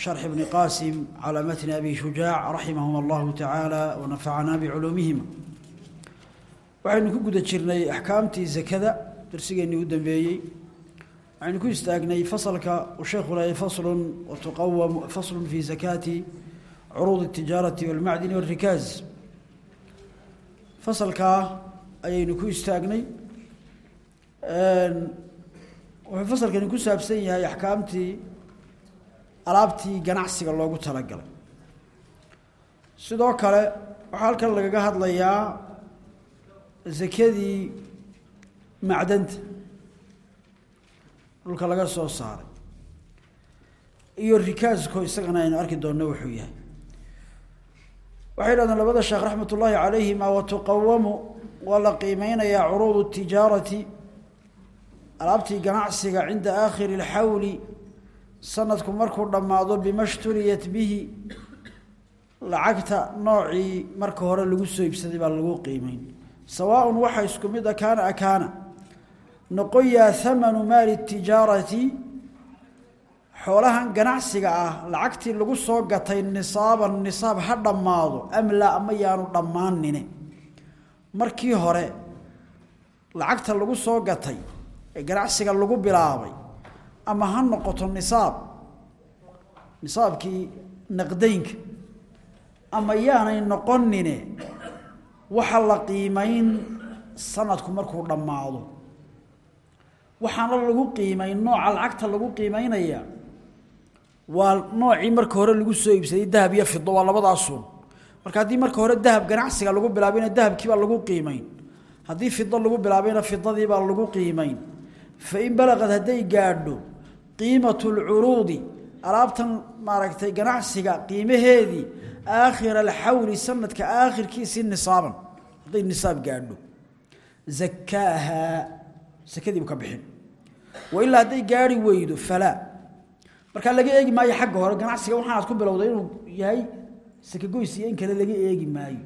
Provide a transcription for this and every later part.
شرح ابن قاسم على متن أبي شجاع رحمهما الله تعالى ونفعنا بعلومهما waxaynu ku guda jirnay axkaamtii zakada darsigeennii u dambeeyey waxaynu ku istaagnay fasalka uu sheekhu leeyahay faslun watuqawam faslun fi zakaati curuud الtijaarati walmacdini walrikaaz fasalkaa ayaynu ku istaagnay wuxuu fasalkani ku saabsan yahay axkaamtii alaabtii ganacsiga loogu talagalay. Sidoo kale waxaa halkan lagaga hadlayaa sakadii macdanta. Dhulka laga soo saaray. Iyo rikaasko isagana aynu arki doonno wuxuu yahay. Waxay dhahdeen labada sheekh raxmat ullaahi calayhima watuqawamu waa la qiimeynayaa curuud tijaarati alaabtii ganacsiga cinda aakhiri اlxawli sanadku markuu dhammaado bima shturiyat bihi lacagta noocii marka hore lagu soo iibsaday baa lagu qiimeyn. Sawaaءun waxa isku mid a kaana. Akaana noqoyaa hamanu maali tijaarati xoolahan ganacsiga ah lacagtii lagu soo gatay nisaaban nisaab ha dhammaado am laa ama yaanu dhammaanine. Markii hore lacagta lagu soo gatay ee ganacsiga lagu bilaabay ama ha noqoto nisaab. Nisaabkii naqdaynka ama yaanay noqonine waxa la qiimeyn sanadku markuu dhammaado. Waxaana lagu qiimeyn nooca lacagta lagu qiimeynaya waa noocii marka hore lagu soo iibsaday dahab iyo fido waa labadaasun marka haddii marka hore dahab ganacsiga lagu bilaabayna dahabkiibaa lagu qiimeyn. Haddii fido lagu bilaabayna fidadiibaa lagu qiimeyn. Fain balaqad hadday gaadho qiimatu lcuruudi alaabtan maaragtay ganacsiga qiimaheedii aakhira alxawli sanadka aakhirkiisii nisaaban. Hadday nisaab gaadho zakaahaa sakadiibu ka bixin. Wailaa hadday gaari weydo falaa markaa laga eegi maayo xagga hore ganacsiga waxaanaad ku bilowday inuu yahay sakagoys in kale laga eegi maayo.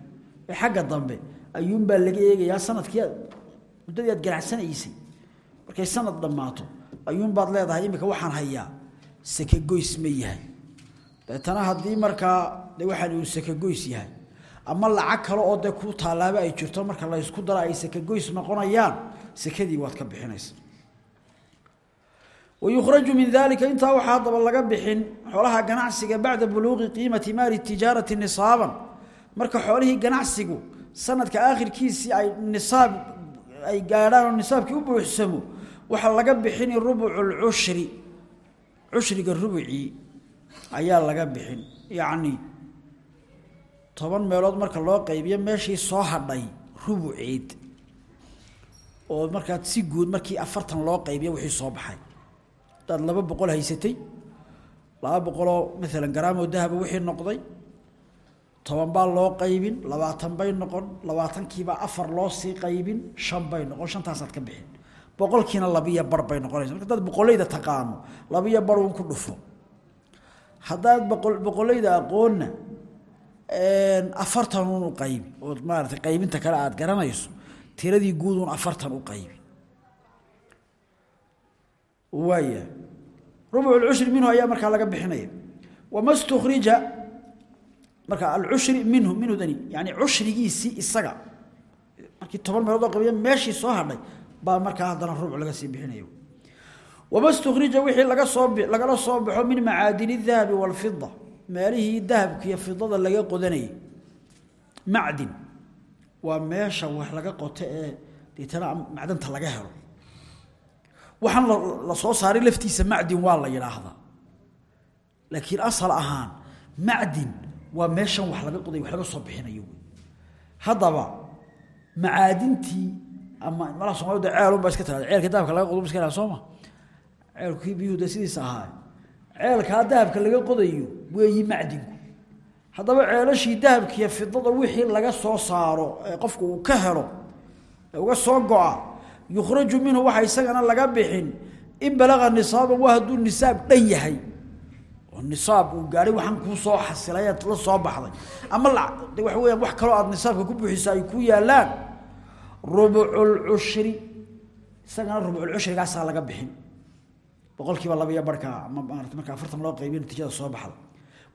Ee xagga dambe ayuunbaa laga eegayaa sannadkii muddadii aad ganacsanaysay markay sanad dhammaato ayuunbaad leedahay imika waxaan hayaa sakagoys ma yahay. Deetana haddii markaa de waxaan uu sakagoys yahay. Ama lacag kale oo dee kuu taalaaba ay jirto marka la ysku dara ay sakagoys noqonayaan sakadii waad ka bixinaysa. Wayukhraju min dalika intaa waxaa haddaba laga bixin xoolaha ganacsiga bacda buluuqi qiimati maali tijaarati marka xoolihii ganacsigu sanadka aakhirkiisii ay nisaab ay gaadhaan nisaabkii u buuxsamo waxaa laga bixini rubucu lcushri cushriga rubucii ayaa laga bixin yacni toban meelood marka loo qaybiyo meeshii soo hadhay rubuceed oo markaad si guud markii afartan loo qaybiyo wixii soo baxay. Hadaad laba boqol haysatay laba boqoloo maalan garaamoo dahaba wixii noqday toban baa loo qaybin labaatan bay noqon labaatankiibaa afar loo sii qaybin shan bay noqon shantaasaad ka bixin boqolkiina labiyo bar bay noqonaysa. Marka hadaad boqolleyda taqaano labiyo bar uun ku dhufo. Haddaad boqo boqolleyda aqoonna afartan uun u qaybi ood maaratay qaybinta kale aada garanayso tiradii guud uun afartan u qaybi waaya rubuc lcushri minhu ayaa markaa laga bixinaya. Wama stukrija marka alcushri minhu minhu dani yani cushrigiisii isaga. Markii toban meelood oo qabiya meeshii soo hadhay baa markaa haddana rubuc laga sii bixinaya wama wixii laga soo lagala soo baxo min macaadini dahabi walfida meelihii dahabka iyo fidada laga qodanayay. Macdin waa meesha wax laga qoto ee deetana macdanta laga helo. Waxaan la soo saaray laftiisa macdin waa la yidhaahdaa laakiin asal ahaan macdin waa meeshan wax laga qoday wax laga soo bixinayo. Haddaba macaadintii ama malaha somalida ceelun baa iska tirada ceelka dahabka laga qodo iska tirada sooma ceelkii biyuhu ahaa ceelkaa dahabka laga qodayo weeyi macdinku. Haddaba ceelashii dahabkiiyo fidada wixii laga soo saaro qofku uu ka helo uga soo go-a yukhraju minhu waxa isagana laga bixin. In balaga nisaaban waa hadduu nisaab dhan yahay. Oo nisaab uu gaadhay waxaan kuu soo xasilay aad la soo baxday. Ama de waxa weyaan wax kaloo aad nisaabka ku buuxisa ay ku yaalaan rubuculcushri isagana rubuculcushrigaasaa laga bixin. Boqol kiiba laba iyo barhkaa ama afartan loo qaybiyo natiijada soo baxda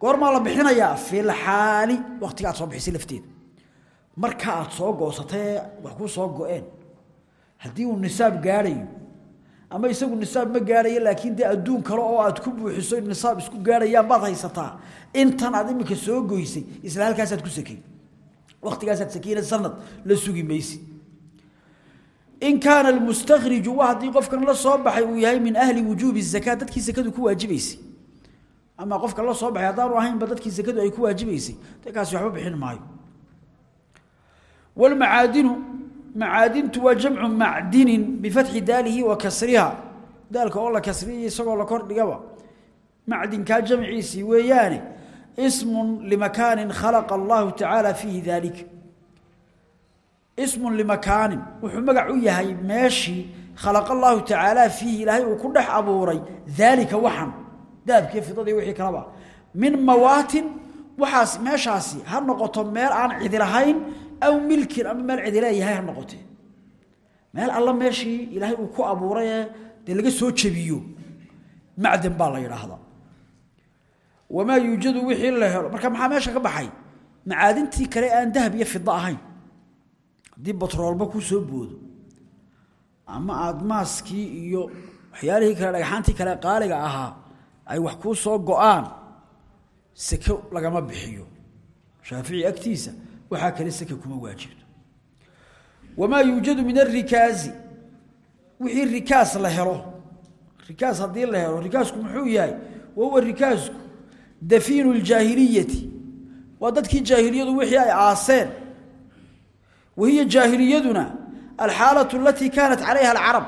goormaa la bixinayaa filxaali waktiga aad soo bixisay lafteeda marka aad soo goosatay wax kuu soo go-een. Haddii uu nisaab gaadhayo ama isagu nisaab ma gaadhayo laakiin dee adduun kale oo aad ku buuxiso nisaab isku gaadhayaan baad haysataa. Intan aad imika soo goysay isla ku sakay. Waktigaasaad sakeyna sanad la sugi maysid in kaana almustakhriju waa haddii qofkan la soo baxay uu yahay min ahli wujuubi zakaa dadkii sakadu ku waajibaysay. Ama qofka la soo baxay haddaanu ahaynba dadkii sakadu ay ku waajibaysay. Kaasi waxba bixin maayo. Walmacaadinu macaadintu waa jamcu macdinin bifatxi daalihi wa kasriha. Daalka oo la kasriya isagoo la kordhigaba macdinkaa jamciisii weeyaane ismun limakaanin khalaqa allahu tacaala fiihi daalika ismun limakaanin wuxuu magac u yahay meeshii khalaqa allahu tacaala fiihi ilaahay uu ku dhex abuuray. Daalika waxan. Dahabkiiyo fidadii wixii kalaba min mawaatin waxaas meeshaasi ha noqoto meel aan cidi lahayn aw milkin ama meel cidi leeyahay ha noqote. Meel alla meeshii ilaahay uu ku abuurayee dee laga soo jebiyo. Macdan baa marka maxaa meesha ka baxay? Macaadintii kale aan dahab iyo fida ahayn haddii batroolba ku soo boodo ama aada maaskii iyo waxyaalihii kale dhagxaantii kale qaaliga ahaa ay wax kuu soo go'aan seke lagama bixiyo. Shaafici agtiisa waxaa kale seke kuma waajibto. Wamaa yuujadu min arikaazi wixii rikaas la helo rikaas haddii la helo rikaasku muxuu yahay? Wahuwa rikaasku dafiinu ljaahiliyati waa dadkii jaahiliyadu wixii ay aaseen wahiya jaahiliyaduna alxaalatu alatii kaanat calayha alcarab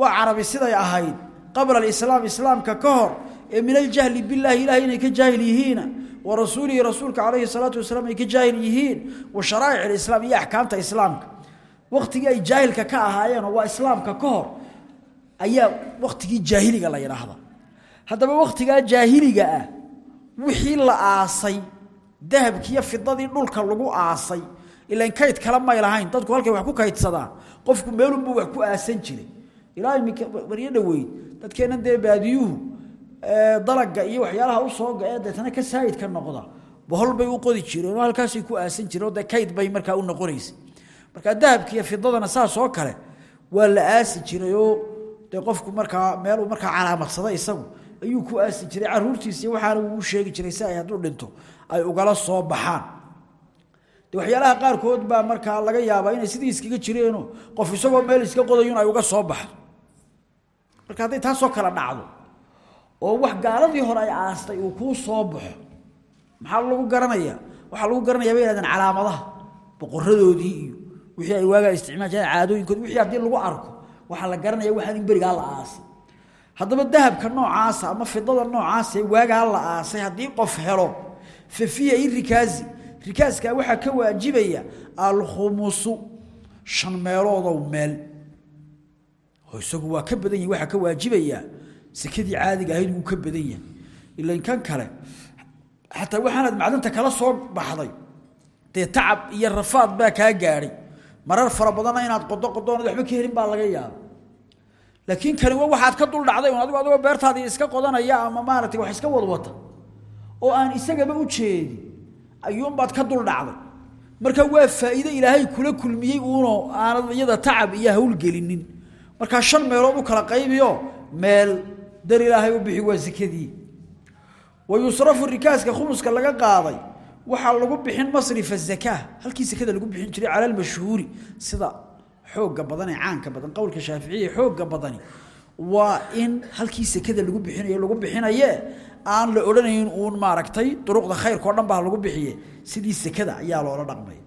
waa carabi siday ahayd qabla alislaam islaamka ka hor ee min aljahli billahi ilahay inay ka jaahil yihiina wa rasuulihi rasuulka calayhi salaatu wasalaam ay ka jaahil yihiin wa sharaa'ic alislaam iyo axkaamta islaamka. Waktigii ay jaahilka ka ahaayeenoo waa islaamka ka hor ayaa waktigii jaahiliga la yidhaahda haddaba aasay ilan kayd kale may lahayn. Dadku halkay wax ku kaydsadaan. Qofku meelunbuu wax ku aasan jiray. Ilaa imika baryo dhoweyd dadkeennan dee baadiyuhu dalaga iyo waxyaalaha u soo ga-ee deetana ka saayidka bohol bay u qodi jireen oo halkaasay ku aasan jireen oo kayd bay markaa u noqonaysay markaa dahabkiiyo fidadana saas oo kale waa la aasi jiray oo dee qofku markaa meel uu markaa calaamadsada isagu ayuu ku aasi jiray. Caruurtiisa iyo waxaana uu u sheegi jiray si ay dhinto ay ugala soo baxaan de waxyaalaha qaarkood baa markaa laga yaabaa inay sidii iskaga jireenoo qof isagoo meel iska qodayun ay uga soo baxdo. Marka hadday taasoo kale dhacdo oo wax gaaladii hore ay aastay uu kuu soo baxo maxaa lagu garanaya? Waxaa lagu garanaya bay yhahdeen calaamadaha boqoradoodii iyo wixii ay waagaa isticmaal jireen wixii haddii lagu arko waxaa la garanaya waxaan in berigaa la aasay. Haddaba dahabka noocaasa ama fidada noocaasa waagaa la aasay haddii qof helo fa fiiha irikaazi rikaaskaa waxaa ka waajibaya alkhumusu shan meeloodow meel. Oo waa ka badan yahi waxaa ka waajibaya sekadii caadiga ahayd wuu ka badan yahay. Ilan kan kale xataa waxaanaad macdanta kala soo baxday dee tacab iyo rafaad baa kaa gaadhay. Marar fara badanna inaad qodo qodoonad waxba ka helin baa laga yaaba laakiin kani wa waxaad ka dul dhacday un adigo adigoo beertaadii iska qodanaya ama maaragtay wax iska wadwata. Oo aan isagaba u jeedin ayuunbaad ka dul dhacday. Marka waa faa'iide ilaahay kula kulmiyey uuno aanad tacab iyo hawlgelinin markaa shan meelood u kala qaybiyo meel dar ilaahay u bixi waa sekadii wa yusrafu rikaaska khumuska laga qaaday waxaa lagu bixin masrifa zakaa halkii sekada lagu bixin jiray cala almashhuuri sida xooga badan ee caanka badan qowlka shaaficiya xooga badani. Waa in halkii sekada lagu bixinayo lagu bixinaye aan la odhanayn uun maaragtay duruqda khayrka o dhan baa lagu bixiye sidii sekada ayaa loola dhaqmay.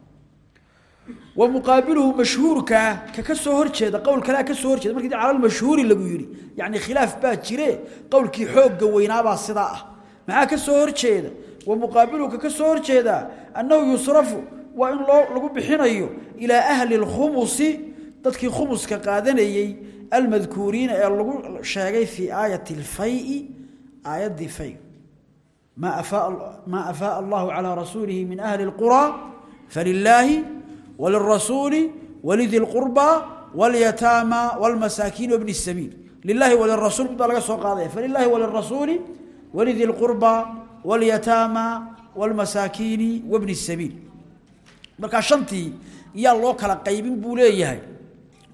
Wa muqaabiluhu mashhuurkaa ka ka soo horjeeda qowl kalea ka soo horjeeda markii cala almashhuuri lagu yidhi. Yacni khilaaf baa jire qowlkii xoogga weynaabaa sidaa ah. Maxaa ka soo horjeeda? Wa muqaabiluka ka soo horjeedaa annahu yusrafu waa in loo lagu bixinayo ilaa ahli lkhumusi dadkii khumuska qaadanayey almadkuuriina ee lagu sheegay fii aayati alfayi آيات فين ما أفاء, ما أفاء الله على رسوله من أهل القرى فلله وللرسول ولذي القربى واليتامى والمساكين وابن السبيل. لله وللرسول فلله وللرسول ولذي القربى واليتامى والمساكين وابن السبيل. marka يا ya كلا قيبين بوليه buu leeyahay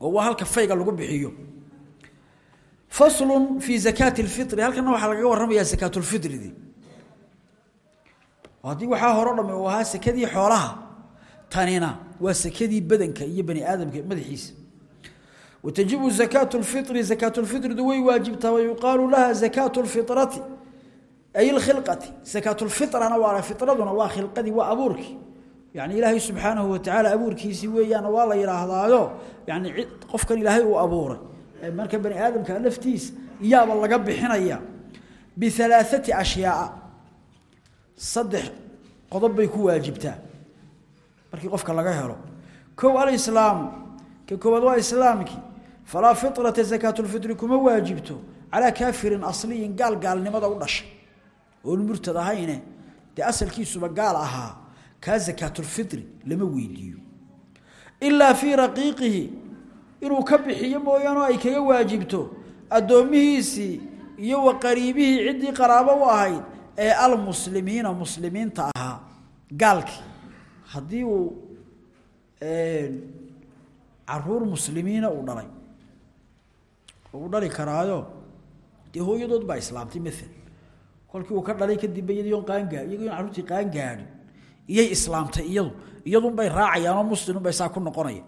oo waa halka fayga faslu fii zakaati اlfiri halkana waxaa lagaga warramayaa zakaat lfiridii haddii waxaa horo dhami uu ahaa sekadii xoolaha tanina waa sekadii badanka iyo bani aadamka madaxiisa. Watajibu zakaatu lfiri zakaatu lfiridu way waajibtaa wayuqaalu laha zakaatu lfirati ay lkhilqati zakaatu lfirana waa firaduna waa khilqadii waa abuurkii. Yani ilaahay subxaanahu watacaala abuurkiisii weeyaan waa la yidhaahdaayo. Yani qofkan ilaahay uu abuuray marka bani aadamka laftiisa iyaaba laga bixinaya bialaaثati ashyaaa saddex qodob bay ku waajibtaa markii qofka laga helo. Kow alislaamu ka koowaad waa islaamkii. Falaa firata zakaat lfitri kuma waajibto calaa kaafirin asliyin gaal gaalnimada u dhashay oon murtad ahayne dee asalkiisuba gaal ahaa kaa zakaatulfitri lama weydiiyo. Ilaa fii raqiiqihi inuu ka bixiyo mooyaane ay kaga waajibto addoommihiisii iyo wa qariibihii ciddii qaraabo u ahayd ee almuslimiina muslimiinta ahaa. Gaalkii haddii uu carruur muslimiina uu dhalay uu dhali karaayo dee hooyadood baa islaamtay maala kolkii uu ka dhalay kadib iyadon qaangaa iyagoon carruurtii qaangaadhin iyay islaamtay iyadu iyadunbay raacayaanoo muslimunbay saa ku noqonaya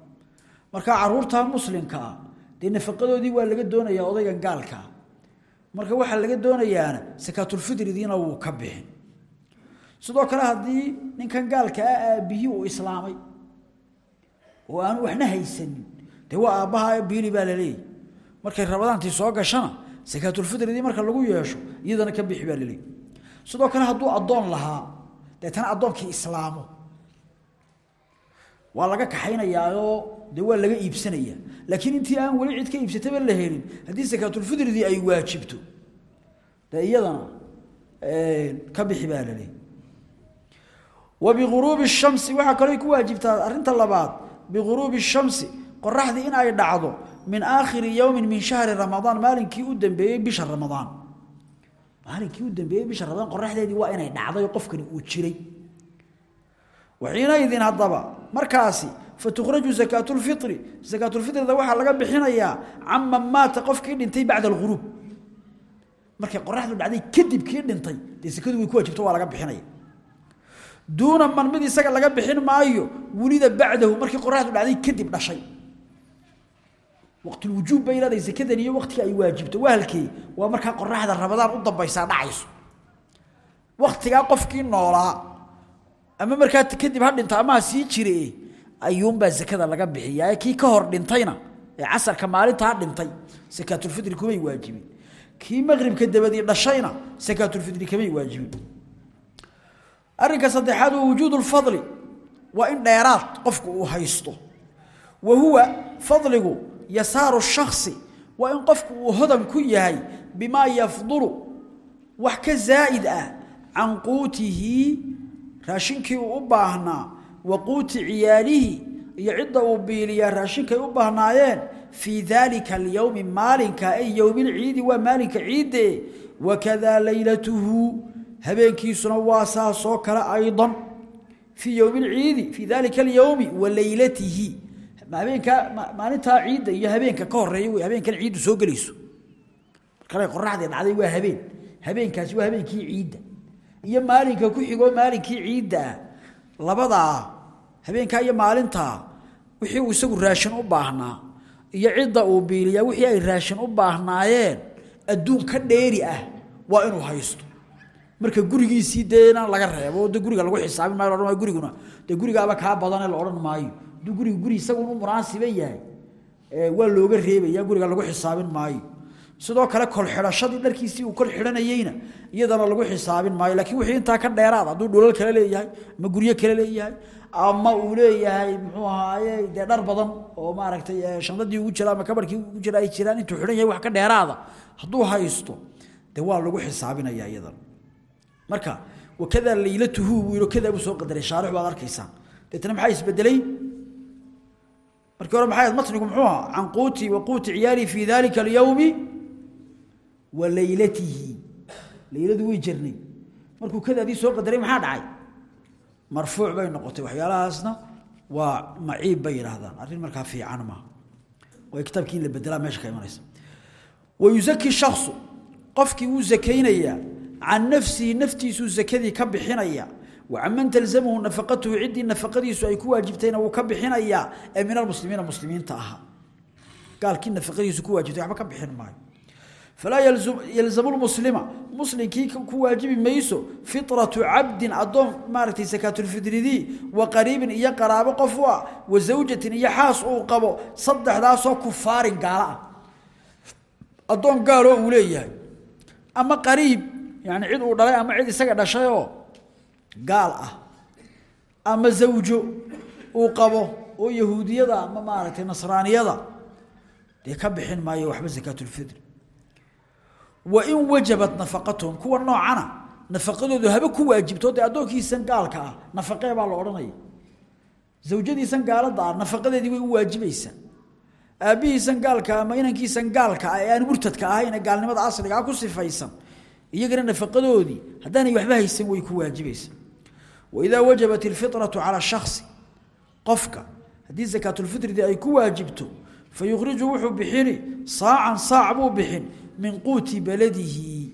marka carruurta muslimka ah dee nafaqadoodii waa laga doonayaa odaygan gaalkaa marka waxaa laga doonayaana sakaatulfitridiina wuu ka bixin. Sidoo kale haddii ninkan gaalka ah uu islaamay oo aanu waxna haysanin dee waa biili baa laleeyahy markay rabadaantii soo gashana sakaatulfitridii marka lagu yeesho iyadana ka bixi baa laleeyahy sidoo kale hadduu addoon lahaa deetana addoonkii islaamo waa laga kaxaynayaao dee waa laga iibsanaya. Laakiin intii aan weli cid ka iibsataba la helin haddii sakaatulfitridii ay waajibto dee iyadana ka bixi baa la leeyahy wa biguruubi shamsi waxaa kaloo ku waajibtaa arrinta labaad. Biguruubi shamsi qoraxdii in ay dhacdo min aakhiri yowmin min shahri ramadaan maalinkii u dambeeyey bisha ramadaan. Maalinkii u dambeeyey bisha ramadaan qoraxdeedii waa inay dhacday qofkani uu jiray. Waxiinaydin haddaba markaasi fatukhraju sakaatulfitri sakaatulfitrida waxaa laga bixinayaa caman maata qofkii dhintay bacda alghuruub markay qoraxdu dhacday kadib kii dhintay dee sakadu way ku waajibto waa laga bixinaya. Duuna man mid isaga laga bixin maayo wulida bacdahu markii qoraxdu dhacday kadib dhashay. Waqtulwujuub bay leedahay sakadan iyo waqtiga ay waajibto. Waa halkee waa markaa qoraxda rabadaan u dambaysaa dhacayso. Waktigaa qofkii noolaa ama markaa kadib ha dhinta ama sii jire ayuunbaa sakada laga bixiyaa kii ka hor dhintayna ee casarka maalintaa dhintay sakaatulfitri kumay waajibin. Kii maqribka dabadii dhashayna sakaatulfitri kamay waajibin. Arrinka saddexaad waa wujuud lfadli waa in dheeraad qofku uu haysto. Wa huwa fadligu yasaaru shaksi waa in qofku uu hodan ku yahay bimaa yafdulu wax ka zaa'id ah can quutihi raashinkii uu u baahnaa wa quuti ciyaalihi iyo cidda uu biiliyaa raashinkay u baahnaayeen fii daalika alyowmi maalinka ay yowmilciidi waa maalinka ciidde wakadaa laylatuhu habeenkiisuna waa saasoo kale aydan fii yowmi lciidi fii dalika alyowmi wa leylatihi habeenkaa maalintaa ciidda iyo habeenka ka horreeya wey habeenkan ciiddu soo gelayso. Markale qoraxdii dhacday waa habeen. Habeenkaasi waa habeenkii ciidda. Iyo maalinka ku maalinkii ciidda ah labadaa habeenkaa iyo maalintaa wixii uu isagu raashin u baahnaa iyo cidda uu biiliyaa wixii ay raashin u baahnaayeen adduun ka dheeri ah waa inuu haysto. Marka gurigiisii dee inaan laga reebo de guriga lagu xisaabin maayo laodhan maayo guriguna. Dee gurigaaba kaa badane la odhan maayo. Hadduu guriga guri isagun u munaasiba yahay waa looga reebaya guriga lagu xisaabin maayo sidoo kale kol xidhashadii dharkiisii uu kol xidhanayeyna iyadana lagu xisaabin maayo. Laakiin wixii intaa ka dheeraad hadduu dhulal kale leeyahay ama guryo kale leeyahay ama uu leeyahay muxuu ahaaye dee dhar badan oo maaragtay shandadii ugu jira ama kabarhkii ugu jira ay jiraan intuu xidhan wax ka dheeraada hadduu haysto dee waa lagu xisaabinaya iyadana. Marka wakada laylatuhu buu yidhi kada buu soo qadaray shaarix baad arkaysaa deetana maxaa isbedelay? Markii hore maxay matnigu muxuu ahaa can quuti ciyaali fi dalika alyawmi wa laylatihi. Layladu way jirnay. Markuu kadaadii soo qadaray maxaa dhacay? Marfuuc bay noqotay waxyaalahaasna. Waa maciib bay yidhaahdaan arrin markaa fiican maaha waa kitaabkii la bedelaa meesha ka imanaysa. Wa yuzaki shaksu qofkii wuu zakaynayaa. Can nafsihi naftiisuu zakadii ka bixinaya. Wacanman talzamhu nafaqatuhu ciddii nafaqadiisu ay ku waajibtayna wuu ka bixinayaa. Ee min almuslimiina muslimiinta ahaa gaalkii nafaqadiisu ku waajibtay waxba ka bixin maayo falaa yalzamu lmuslima muslimkii ku waajibi mayso fitratu cabdin addoon maaragtay sakaatulfidridii wa qariibin iyo qaraabo qof u ah wa zawjatin iyo xaas uu qabo saddexdaasoo kufaarin gaalo ah addoon gaaloo uu leeyahay ama qariib yani cid uu dhalay ama cid isaga dhashayoo gaal ah ama zawjo uu qabo oo yahuudiyada ama maaragtay wa in wajabat nafaqatuhum kuwa noocana nafaqadoodu haba ku waajibto dee addoonkiisan gaalka ah nafaqee baa la odhanaya zawjadiisan gaalada ah nafaqadeedii way u waajibaysaa. Aabbihiisan gaalka ama inankiisan gaalka ah ee aan murtadka ahayn ee gaalnimada asliga ah ku sifaysan iyagana nafaqadoodii haddaanay waxba haysan way ku waajibaysaa. Waidaa wajabat ilfitratu cala shaksi qofka haddii sakaatulfitridii ay ku waajibto fa yukhriju wuxuu bixini saacan saac buu bixin min quuti baladihi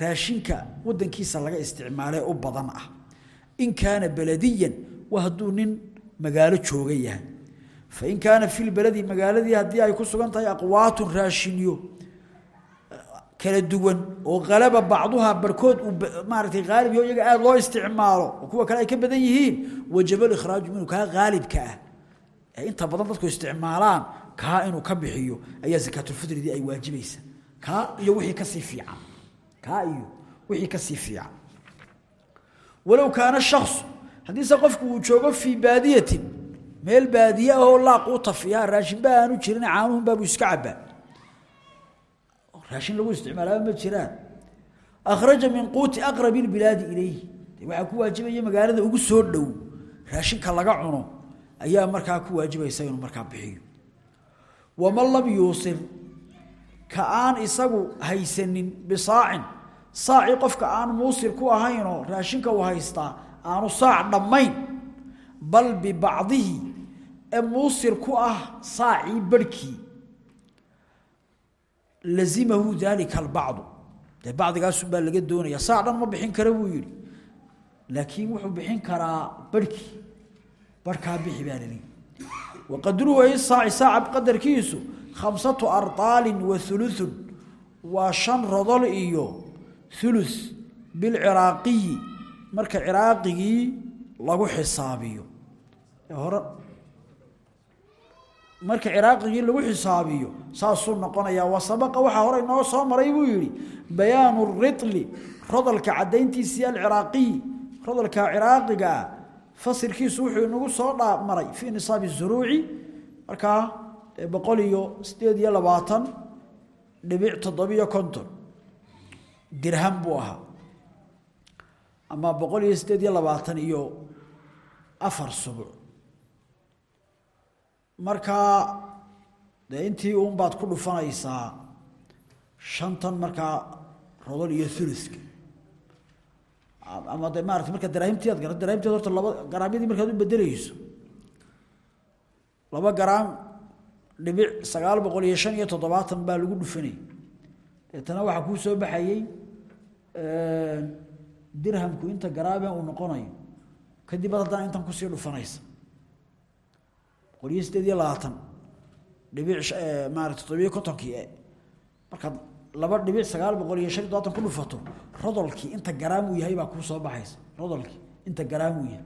raashinka wadankiisa laga isticmaalee u badan ah. In kaana baladiyan waa hadduu nin magaalo jooga yahay. Fain kaana fi lbaladi magaaladii haddii ay ku sugan tahay aqwaatun raashinyo kala duwan oo qalaba bacduhaa barkood haalib yo iyaga aada loo isticmaalo kuwa kale ay ka badan yihiin wajaba likhraaju minhu kaa haalibka ah. Inta badan dadku isticmaalaan kaa inuu ka bixiyo ayaa sakaatulfitridii ay waajibaysa kaa iyo wixii ka sii fiican. Kaa iyo wixii ka sii fiican. Walow kaana shaksu haddiise qofku uu joogo fii baadiyatin meel baadiye ahoo laaq u tafiyaa raashinba aanu jirin caanuhunbaabuu iska cabaa raashin lagu isticmaalaaba ma jiraan. Akhraja min quuti aqrabi lbilaadi ilayhi. Waxaa ku waajibaya magaalada ugu soo dhow. Raashinka laga cuno ayaa markaa ku waajibaysa inuu markaa bixiyo. Waman lam yuusir ka aan isagu haysanin bisaacin. Saacii qofka aan muusir ku ahaynoo raashinka uu haystaa aanu saac dhammayn. Bal bibacdihi ee muusir ku ah saacii barhkii. Lazimahu dalika albacdu. Dee bacdigaasunbaa laga doonaya saac dhan ma bixin kara buu yihi laakiin wuxuu bixin karaa barhkii. Barhkaa bixi baa lali waqadruhu ay saaci saaca qadarkiisu khamsatu ardaalin wa uluun waa shan rodol iyo ulu bilciraaqiyi marka ciraaqigii lagu xisaabiyo. Hore marka ciraaqigii lagu xisaabiyo saasuu noqonayaa wasabaqa waxaa hore inoo soo maray buu yihi bayaanu ritli rodolka caddayntiisii alciraaqiyi rodolka ciraaqiga ah fasilkiisu wuxuu inagu soo dhamaray fii nisaabi zuruuci markaa boqol iyo sideed iyo labaatan dhibic toddobiyo konton dirham buu ahaa. Ama boqol iyo sideed iyo labaatan iyo afar subuc markaa dee intii uun baad ku dhufanaysaa shantan markaa rodol iyo uluska ama de maarata marka daraahimtii aad garato daraahimteed horta laba garaamyadii markaad u bedeleyso laba garaam dhibic sagaal boqol iyo shan iyo toddobaatan baa lagu dhufanayay deetana waxaa kuu soo baxayey dirhamku inta garaaben uu noqonayo kadib ad haddana intan ku sii dhufanaysa. Boqol iyo sideed iyo labaatan dhibic maarata toddobiyo kontonkii laba dhibic sagaal boqol iyo shan iyo todobaatan ku dhufato rodolkii inta garaam uu yahay baa kuu soo baxaysa rodolkii inta garaam uu yahay.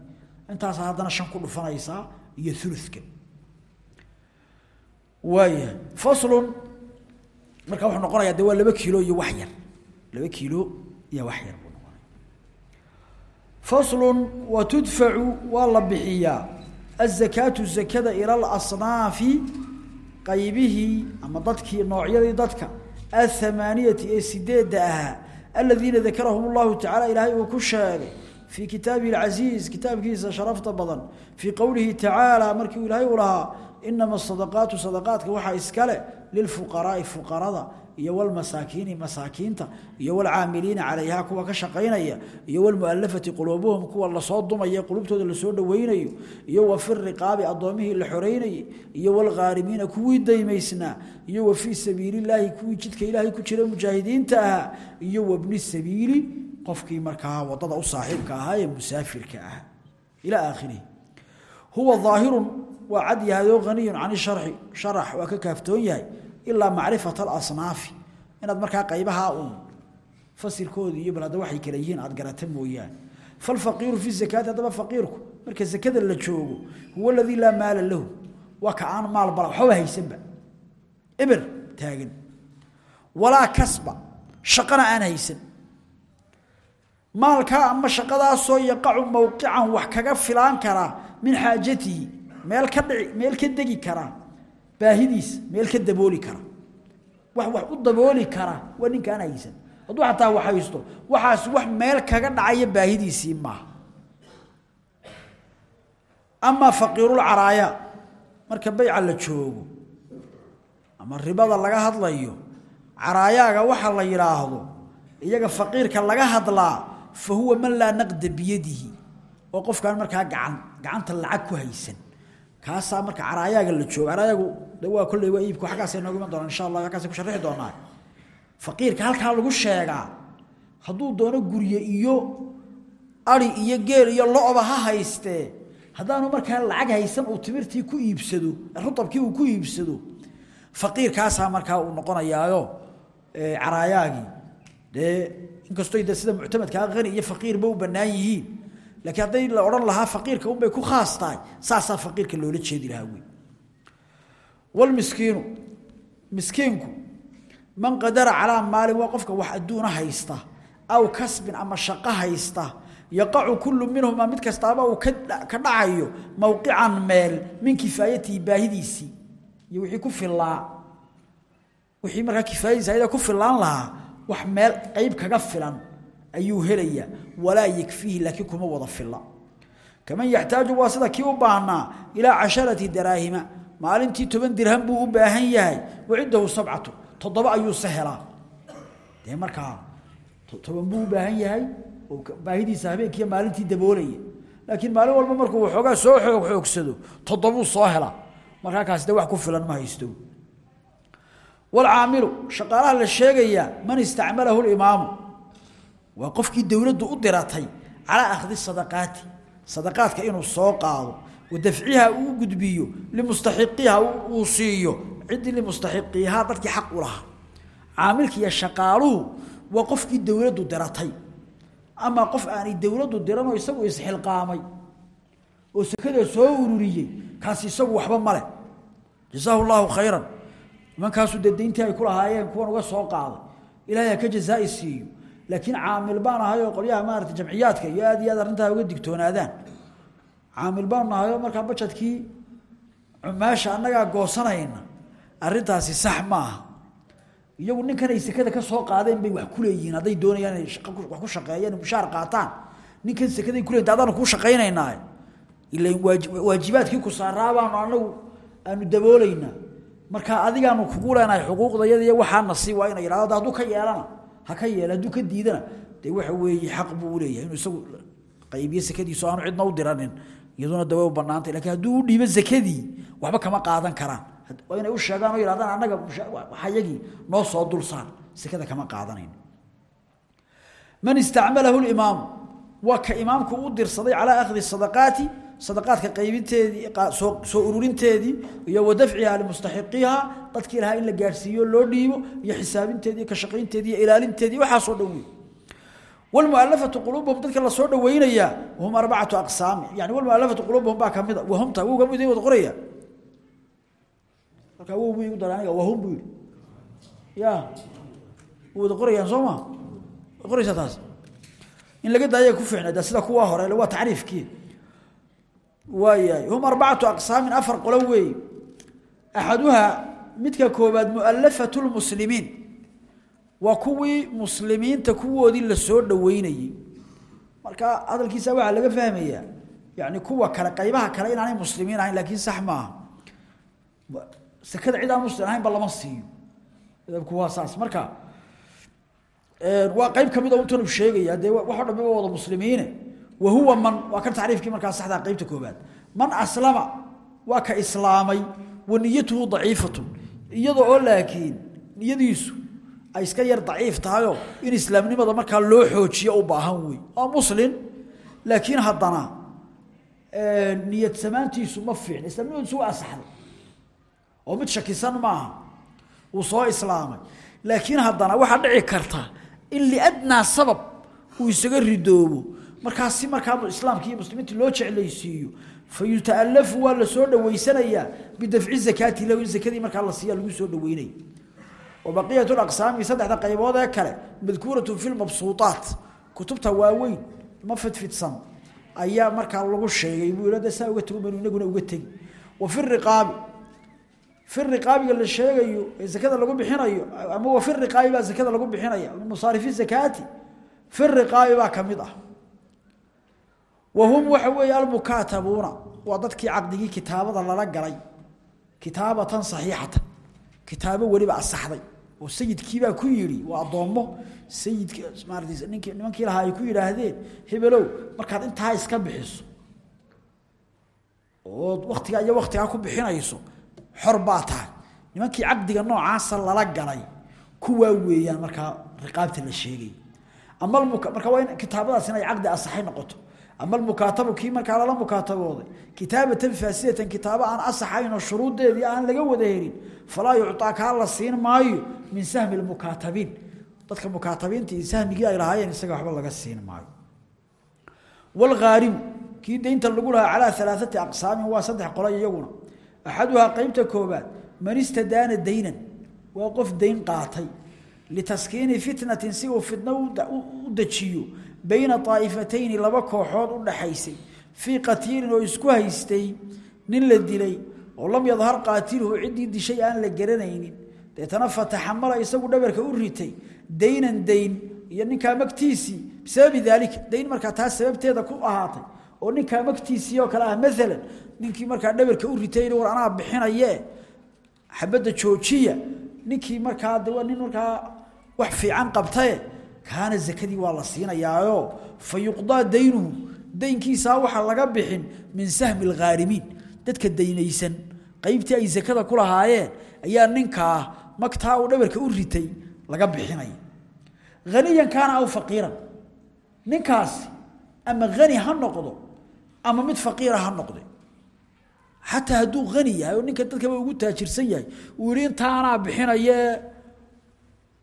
Intaasaa haddana shan ku dhufanaysaa iyo uluka waayahay. Faslun marka wuxuu noqonayaa de waa laba kiilo iyo wax yar. Laba kiilo iyo wax yar buu noqonaya faslun wa tudfacu waa la bixiyaa. Azakaatu zakada ila alasnaafi qaybihii ama dadkii noocyadii dadka. Athamaaniyati ee sideedda ahaa aladiina dakarahum llahu tacala ilaahay uu ku sheegay fii kitaabihi alcasiiz kitaabkiisa sharafta badan fii qowlihi tacaala markiu ilaahay u lahaa inama asadaqaatu sadaqaadka waxaa iskale lilfuqaraai fuqarada iyo walmasaakiini masaakiinta iyo walcaamiliina calayha kuwa ka shaqaynaya iyo walmualafati quluubuhum kuwa la soo dumaya qulubtooda la soo dhoweynayo iyo wa fi riqaabi addoomihii la xoreynayay iyo walghaarimiina kuwii daymaysnaa iyo wa fii sabiilillaahi kuwii jidka ilaahay ku jira mujaahidiinta ahaa iyo wabni sabiili qofkii markaa waddada u saaxiibka ahaa ee musaafirka ah. Ilaa aakhirihi huwa daahirun waa cad yahay oo haniyun can sharxi. Sharax waa ka kaaftoon yahay ilaa macrifata alasnaafi. Inaad markaa qaybahaa uun fasilkooda iyo bal hadda waxay kala yihiin aada garata mooyaane. Falfaqiiru fi zakaati haddaba faqiirku marka zakada la joogo huwa aladii laa maala lahu. Waa ka aan maal bala waxbaba haysanba. Eber taagan. Walaa kasba shaqana aan haysan maalkaa ama shaqadaasoo yaqacu mowqican wax kaga filaan karaa min xaajatihi meel ka dhici meel ka degi kara baahidiisa meel ka dabooli kara. Wax wax u dabooli kara waa ninkaan haysan. Hadduu xataa wax haysto waxaas wax meel kaga dhacaya baahidiisii maaha amaa faqiirulcaraaya marka bayca la joogo ama ribada laga hadlayo caraayaaga waxa la yidhaahdo iyaga faqiirka laga hadlaa fa huwa man laa naqda biyadihi. Oo qofkaan markaa gacan gacanta lacag ku haysan. Kaasaa marka caraayaaga la joogo. Caraayagu de waa kolley waa iibka xaggaasay noogu iman doonaan insha allah halkaasay ku sharixi doonaa. Faqiirka halkaa lagu sheegaa hadduu doono gurye iyo ari iyo geel iyo lo-ba ha haystee haddaanu markaa lacag haysan uu timirtii ku iibsado rutabkii uu ku iibsado faqiirkaasaa inkastoo de sida muctamadkaa hani iyo faqiirba u yihiin. Laakiin hadday la odhan lahaa faqiirka unbay ku khaas tahay saasaa faqiirka loola jeedi lahaa wey walmiskiinu miskiinku man qadara calaa maalin waa qofka wax adduuna haysta aw kasbin ama shaqo haysta yaqacu kullu minhumaa mid kastaaba uu ka dhacayo mowqican meel min kifaayatihi baahidiisii iyo wixii ku filaa wixii markaa kifaayadiisa ayada ku filaan lahaa wax meel qayb kaga filan ayuu helayaa walaa yakfiihi laakiin kuma wada fila kaman yaxtaaju waa sida kii u baahnaa ilaa casharati daraahima maalintii toban dirham buu u baahan yahay wacindahu sabcatu toddoba ayuuse helaa. Dee markaa toban buu u baahan yahay oo baahidiisa habeenkiiyo maalintii daboolaya. Laakiin maalin walba markuu waxoogaa soo xoog xoogsado toddobuu soo helaa. Markaa kaasi de wax ku filan ma haysto walcaamilu shaqaalaha la sheegayaa man istacmalahu limaamu waa qofkii dowladdu u diratay calaa akhdi sadaqaati sadaqaadka inuu soo qaado wa dafciha uu gudbiyo limustaxiqiha uu siiyo ciddii limustaxiqiihaa dadkii xaq u lahaa caamilka iyo shaqaaluhu waa qofkii dowladdu diratay ama qof aanay dowladdu diranoo isagu isxilqaamay oo sekada soo ururiyey kaasi isagu waxba male jasaahu llaahu nimankaasu dee ay ku lahaayeen kuwan uga soo qaaday. Ilaahay ha ka jazaa'i siiyo. Laakiin caamil baan ahay oo qolyaha maarata jamciyaadka iyo aad iyo aad arrintaa uga digtoonaadaan. Caamil baan nahay oo markaa bajadkii cumaasha goosanayna arrintaasi sax maaha iyagu ninkan ay ka soo qaadeen bay wax ku leeyihiin. Hadday doonayaan inay wax ku shaqeeyaan mushaar qaataan. Ninkan sekaday ku leeyihiin adaanu kuu shaqaynaynaa ilan waajibaadkii ku saaraa baanu anagu aanu dabooleynaa marka adigaanu kugu leenahay xuquuqda iyada iyo waxaa nasiib waa inay yidhahdo hadduu ka yeelana ha ka yeela hadduu ka diidana dee waxa weeye xaq buu leeyahay inuu isagu qaybiyo sekadiisu aanu cidna u diranin iyaduna dawa u banaantay lakiin u dhiibo sekadii waxba kama qaadan karaan. Waa inay u sheegaan oo yidhahdaan annaga waxayagii noo soo dul saar kama qaadanayno man istacmalahu limaamu waa ka imaamku u dirsaday calaa akhdi sadaqaati sadaqaadka qaybinteedii soo ururinteedii iyo wa dafciha limustaxiqiha dadkii lahaa in la gaadhsiiyo loo dhiibo iyo xisaabinteedii ka shaqaynteedii iyo ilaalinteedii waxaasoo dhan wey walmualafatu quluubuhum dadka la soo dhaweynayaa wahum arbacatu aqsaami yani walmualafatu quluubuhum baa ka mid a. Wahumta wowga mid wada qoraya. Halkaa wow buu aniga wahum buu ya wada qorayaan soo ma? Qoraysaa taas. In laga daaya ku fiicnaa sida kuwa hore waa tacriifkii waayahay. Hum arbacatu aqsaamin afar qolo weey. Axaduhaa midka koobaad mualafatu lmuslimiin waa kuwii muslimiinta kuwoodii la soo dhaweynayey marka hadalkiisa waxaa laga fahmayaa yani kuwa kale qaybaha kale inaanay muslimiin ahayn laakiin sax maaha sekada cid aan muslim ahayn ba lama siiyo. Madabku waa saas. Marka waa qayb ka mid muslimiine wa huwa man waa kan tacriifkii markaa saxdaa qaybta koobaad man aslama waa ka islaamay wa niyatuhu daciifatun. Iyada oo laakiin niyadiisu ay iska yar daciif tahayoo in islaamnimada markaa loo xoojiyo u baahan wey waa muslim laakiin haddana niyad samaantiisu ma fiicna. Islaamnimadiisu waa asaxday. Oo mid shakisan maaha. Wuu soo islaamay. Laakiin haddana waxaa dhici karta in liadnaa sabab uu isaga ridoobo markaas si markaa islaamka iyo muslimiinta loo jeclaysiiyo. Fa yutaalafu waa la soo dhaweysanayaa bidafci zakaati lahu in zakadii markaa la siiya lagu soo dhaweynaya wa baqiyatu saddexda qaybood ee kale madkuuratu fi lmabsuutaat kutubta waaweyn ma fidfidsan ayaa markaa lagu sheegay. Buu yidhahda saa uga tego banu inaguna uga tegi. Wa fi riqaabi fi riqaabiga la sheegayo ee zakada lagu bixinayo ama wa fi riqaabi baa zakada lagu bixinaya musaarifi zakaati fi riqaabi baa ka mid ah wa hum waxa weeye almukaatabuuna waa dadkii caqdigii kitaabada lala galay kitaabatan saxiixatan kitaabo weliba asaxday oo sayidkiibaa ku yidhi waa addoommo sayidka maarata nink nimankii lahaa ay ku yidhaahdeen hebelow markaad intaa iska bixiso ood waktigaa iyo waktigaa ku bixinayso xor baa tahay. Nimankii caqdiga noocaasa lala galay kuwaa weeyaan markaa riqaabta la sheegay. Ama marka waa in kitaabadaas inay caqdi asaxay noqoto ama almukaatabu kii markaa lala mukaatabooday kitaabatan faasidatan kitaabo aan asaxayn oo shuruuddeedii aan laga wada helin falaa yucطaa kaa la siin maayo min sahmi lmukaatabiin dadka mukaatabiinta iyo sahmigii ay lahaayeen isaga waxba laga siin maayo wlghaarimu kii daynta lagu lahaa calaa alaaثati aqsaamin waa saddex qolo iyaguna axaduhaa qeybta koobaad man istadaana daynan waa qof dayn qaatay litaskiini fitnatin si uu fitno u dejiyo bayna طaa'ifatayni laba kooxood u dhaxaysay. Fii qatiilin oo isku haystay nin la dilay oo lam yadhar qaatiluhu ciddii dishay aan la garanaynin. Deetana fataxamala isagu dhabarka u ritay daynan dayn iyo ninkaa magtiisii. Bisababi daalika dayn markaa taas sababteeda ku ahaatay. Oo ninkaa magtiisii oo kale ah maalan ninkii markaa dhabarka u ritay war anaa bixinaye xabadda joojiya ninkii markaa de nin markaa wax fiican qabtaye kaana zakadii waa la siinayaayo fa yuqdaa daynuhu daynkiisaa waxaa laga bixin min sahmi alghaarimiin dadka daynaysan. Qaybtii ay zakada ku lahaayeen ayaa ninkaa magtaa uu dhabarka u ritay laga bixinaya haniyan kaana aw faqiiran. Ninkaasi ama hani ha noqdo ama mid faqiira ha noqde xataa hadduu hani yahay oo ninka dadkaba ugu taajirsan yahay uu yihi intaanaa bixinaye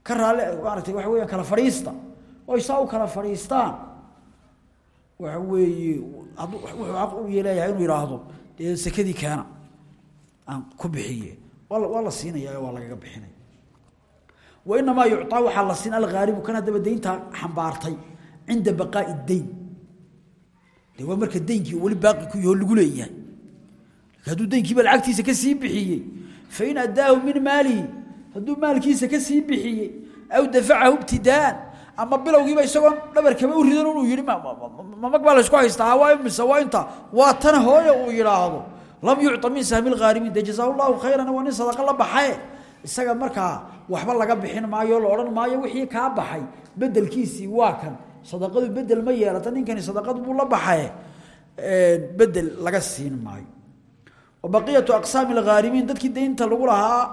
ka raale maaratay waxa weya kala fadhiista. Oy saa u kala fadhiistaan. Waxa weeye hadduu wuxuu u leeyahay inuu yidhaahdo dee sekadii keena aan ku bixiye waa waa la siinaya waa lagaga bixinaya wa inamaa yucطaa waxaa la siin alghaaribu kan haddaba dayntaa xambaartay cinda baqaa'i dayn dee marka daynkii weli baaqi ku yaho lagu leeyahay. Hadduu daynkiiba lacagtiisa ka sii bixiyey. Fain addaahu min maalihi hadduu maalkiisa ka sii bixiyey aw dafacahu ibtidaaan ama bilowgiiba isagoon dhabarkaba u ridan inuu yihi mamag baa laysku haystaa? Waa mise waa inta? Waa tan hooya uu yidhaahdo. Lam yucطa min sahmi lghaarimiin de jazaahu llahu khayran waa nin sadaqa la baxaye isaga markaa waxba laga bixin maayo la odhan maayo wixii kaa baxay. Bedelkiisii waa kan. Sadaqadu bedel ma yeelata ninkani sadaqadu buu la baxaye bedel laga siin maayo. Wabaqiyatu aqsaami alghaarimiin dadkii daynta lagu lahaa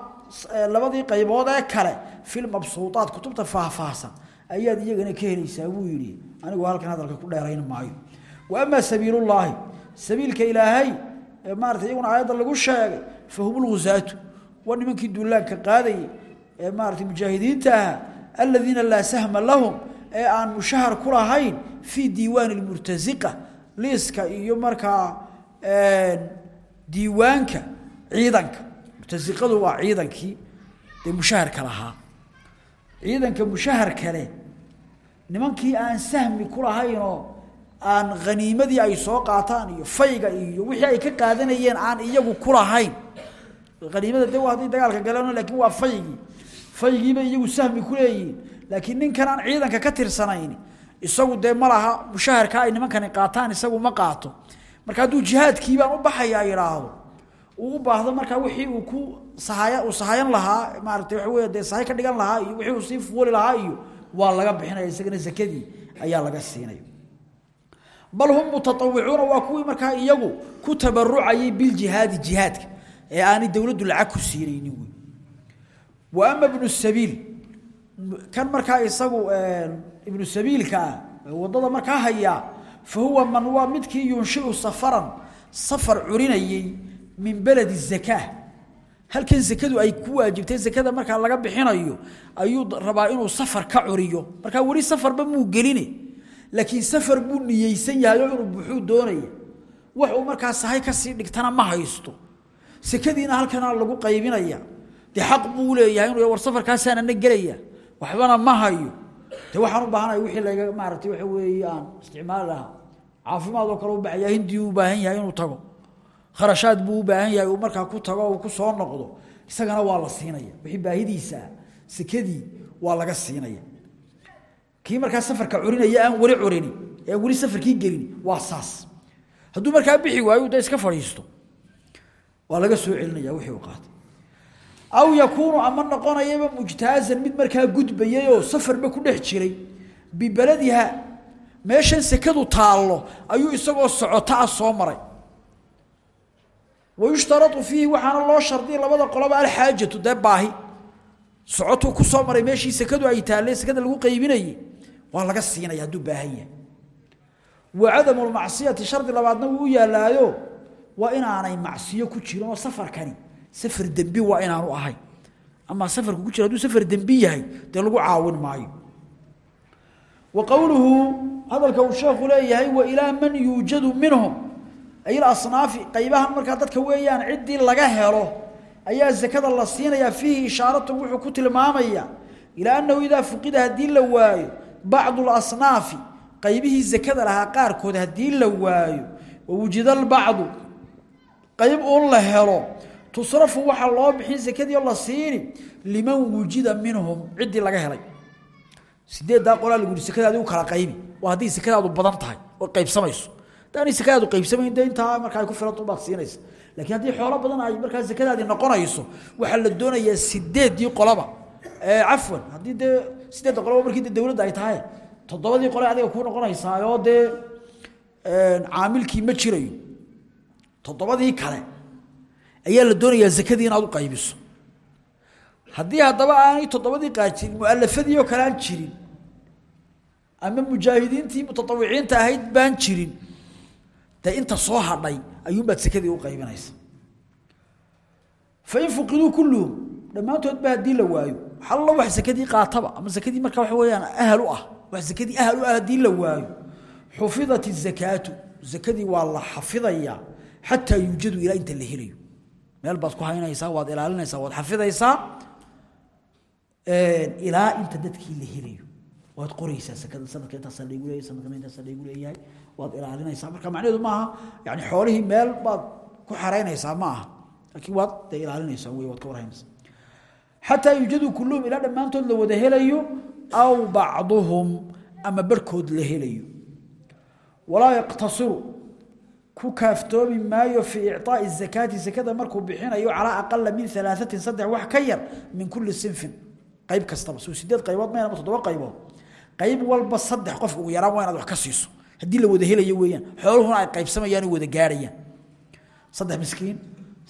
labadii qaybood ee kale fil mabsuuطaat kutubta faahfaahsan ayaad iyagana ka helaysaa buu yidhi. Anigu halkan hadalka ku dheerayn maayo. Wa amaa sabiilullaahi sabiilka ilaahay ee maarata iyaguna lagu sheegay fa hum lghusaatu waa nimankii duulaanka qaadayay ee maarata mujaahidiinta ahaa aladiina laa sahma lahum ee aan mushahar ku lahayn fii diiwaani lmurtasiqa liiska iyo markaa diiwaanka ciidanka murtasiqadu waa ciidankii dee mushaharka lahaa. Ciidanka mushahar kale nimankii aan sahmi ku lahaynoo aan haniimadii ay soo qaataan iyo fayga iyo wixii ay ka qaadanayeen aan iyagu ku lahayn. Haniimada de hadday dagaalka galeen laakiin waa faygii. Faygiiba iyagu sahmi ku leeyihiin. Laakiin ninkan aan ciidanka ka tirsanayn isagu dee ma laha mushaharkaa ay nimankani qaataan isagu ma qaato. Marka hadduu jihaadkii baan u baxayaa yidhaahdo u baahdo markaa wixii uu ku sahaya uu sahayan lahaa maaragtay waxa wey sahay ka dhigan lahaa iyo wixii uu sii fuuli lahaa iyo waa laga bixinaya isagana sakadii ayaa laga siinaya bal hum mutatawicuuna waa kuwii markaa iyagu ku tabarucayay biljihaadi jihaadka ee aanay dowladdu lacag ku siinaynin wey wa ama ibnu sabiil kan markaa isagu ibnu sabiilka ah waddada markaa hayaa fa huwa man waa midkii yunshiu safaran safar curinayey min beledi zakaa halkan zakadu ay ku waajibtay zakada markaa laga bixinayo ayuu rabaa inuu safar ka curiyo. Markaa weli safarba muu geline laakiin safar buu niyeysan yahay inuu buxuu doonaya. Wax uu sahay ka sii dhigtana ma haysto. Sakadiina halkana lagu qaybinaya. Dee xaq buu leeyahay inuu war safarkaasaanana gelaya. Waxbana ma hayo. De waxaan u baahanaya wixii laga maaragtay waxa weeye aan caafimaad oo kale u baxaya hindii u baahan yahay inuu tago kharashaad buu u baahan yahay uu markaa ku tago uu ku soo noqdo. Isagana waa la siinaya. Wixii baahidiisa sekadii waa laga siinaya. Kii markaa safarka curinaya aan weli curini ee weli safarkii gelin waa saas. Hadduu markaa bixi waayo dee iska fadhiisto waa laga soo celinaya wixii uu qaatay. Aw yakuunu ama noqonayaba mujtaazan mid markaa gudbayay oo safarba ku dhex jiray bibaladiha meeshan sekadu taallo ayuu isagoo socota ah soo maray wayushtarau fiihi waxaana loo shardiya labada qoloba alxaajatu dee baahi socotuu ku soo maray meeshii sekadu ay taalle sekada lagu qaybinayey waa laga siinaya hadduu baahan yahay wa cadamu lmacsiyati shardi labaadna wuu u yaalaayo waa inaanay macsiyo ku jirin oo safarkani safar dembi waa inaanu ahayn ama safarku ku jira hadduu safar dembi yahay dee lagu caawin maayo man yuujadu minhum ay asnaafi qaybahan markaa dadka weeyaan ciddii laga helo ayaa zakada la siinayaa fiihi ishaaratun wuxuu ku tilmaamaya ilaa annahu idaa fuqida haddii la waayo bacdu lasnaafi qaybihii zakada lahaa qaarkood haddii la waayo wawujida albacdu qayb uun la helo tusrafu waxaa loo bixin sakadii la siini liman wujida minhum ciddii laga helay. Sideeddaa qolaa lagu yihi sakadaadi u kala qaybi waa haddii sakadaadu badan tahay oo qaybsamayso haddaanay sakadaadu qaybsamayn dee intaa ay ku filanto baad siinaysa. Laakiin haddii xoolo badan ay markaa sakadaadii noqonayso waxaa la doonayaa sideeddii qolaba. Cafwan haddii dee sideedda qolaba markii de dowladda ay tahay toddobadii qole adiga kuu noqonaysaa oo dee caamilkii ma jirayo. Toddobadii kale ayaa la doonayaa zakadii inaad u qaybiso. Haddii haddaba aanay toddobadii qaajirin mualafadii oo kale aan jirin ama mujaahidiintii mutatawiciinta ahayd baan jirin dee inta soo hadhay ayuunbaad sakadii u qaybinaysa. Fain fuqiduu kulluhum dhammaantoodba haddii la waayo xallo wax sakadii qaataba ama sakadii markaa waxa weeyaan ahal u ah wax sakadii ahal u ah haddii waayo xufidat izakaatu zakadii waa la xafidayaa xataa yuujadu ilaa inta la helayo. Meel baad ku haynaysaa waad ilaalinaysaa waad xafidaysaa ilaa inta dadkii la helayo waad qoraysaa sanadka intaasa laygu leeyahy sanadkana intaasa laygu leeyahay waad ilaalinaysaa. Marka macnaheedu maaha yani xoolihii meel baad ku xaraynaysaa ma aha laakiin waad de ilaalinaysaa wey waad ka warhaynaysaa xataa yuujadu kulluhum ilaa dhammaantood la wada helayo aw bacduhum ama barhkood la helayo. Walaa yaqtasiru. Ku kaaftoomi maayo fii icaa'i zakaati. Sakada markuu bixinayo calaa aqala min alaaثatin saddex wax ka yar min kuli sinfin. Qayb kastaba. So sideed qaybood mayna ama toddoba qaybood qayb walba saddex qof ugu yaraan waa inaad wax ka siiso. Haddii la wada helayo weeyaan xooluhuna ay qaybsamayaan wada gaarhayaan saddex miskiin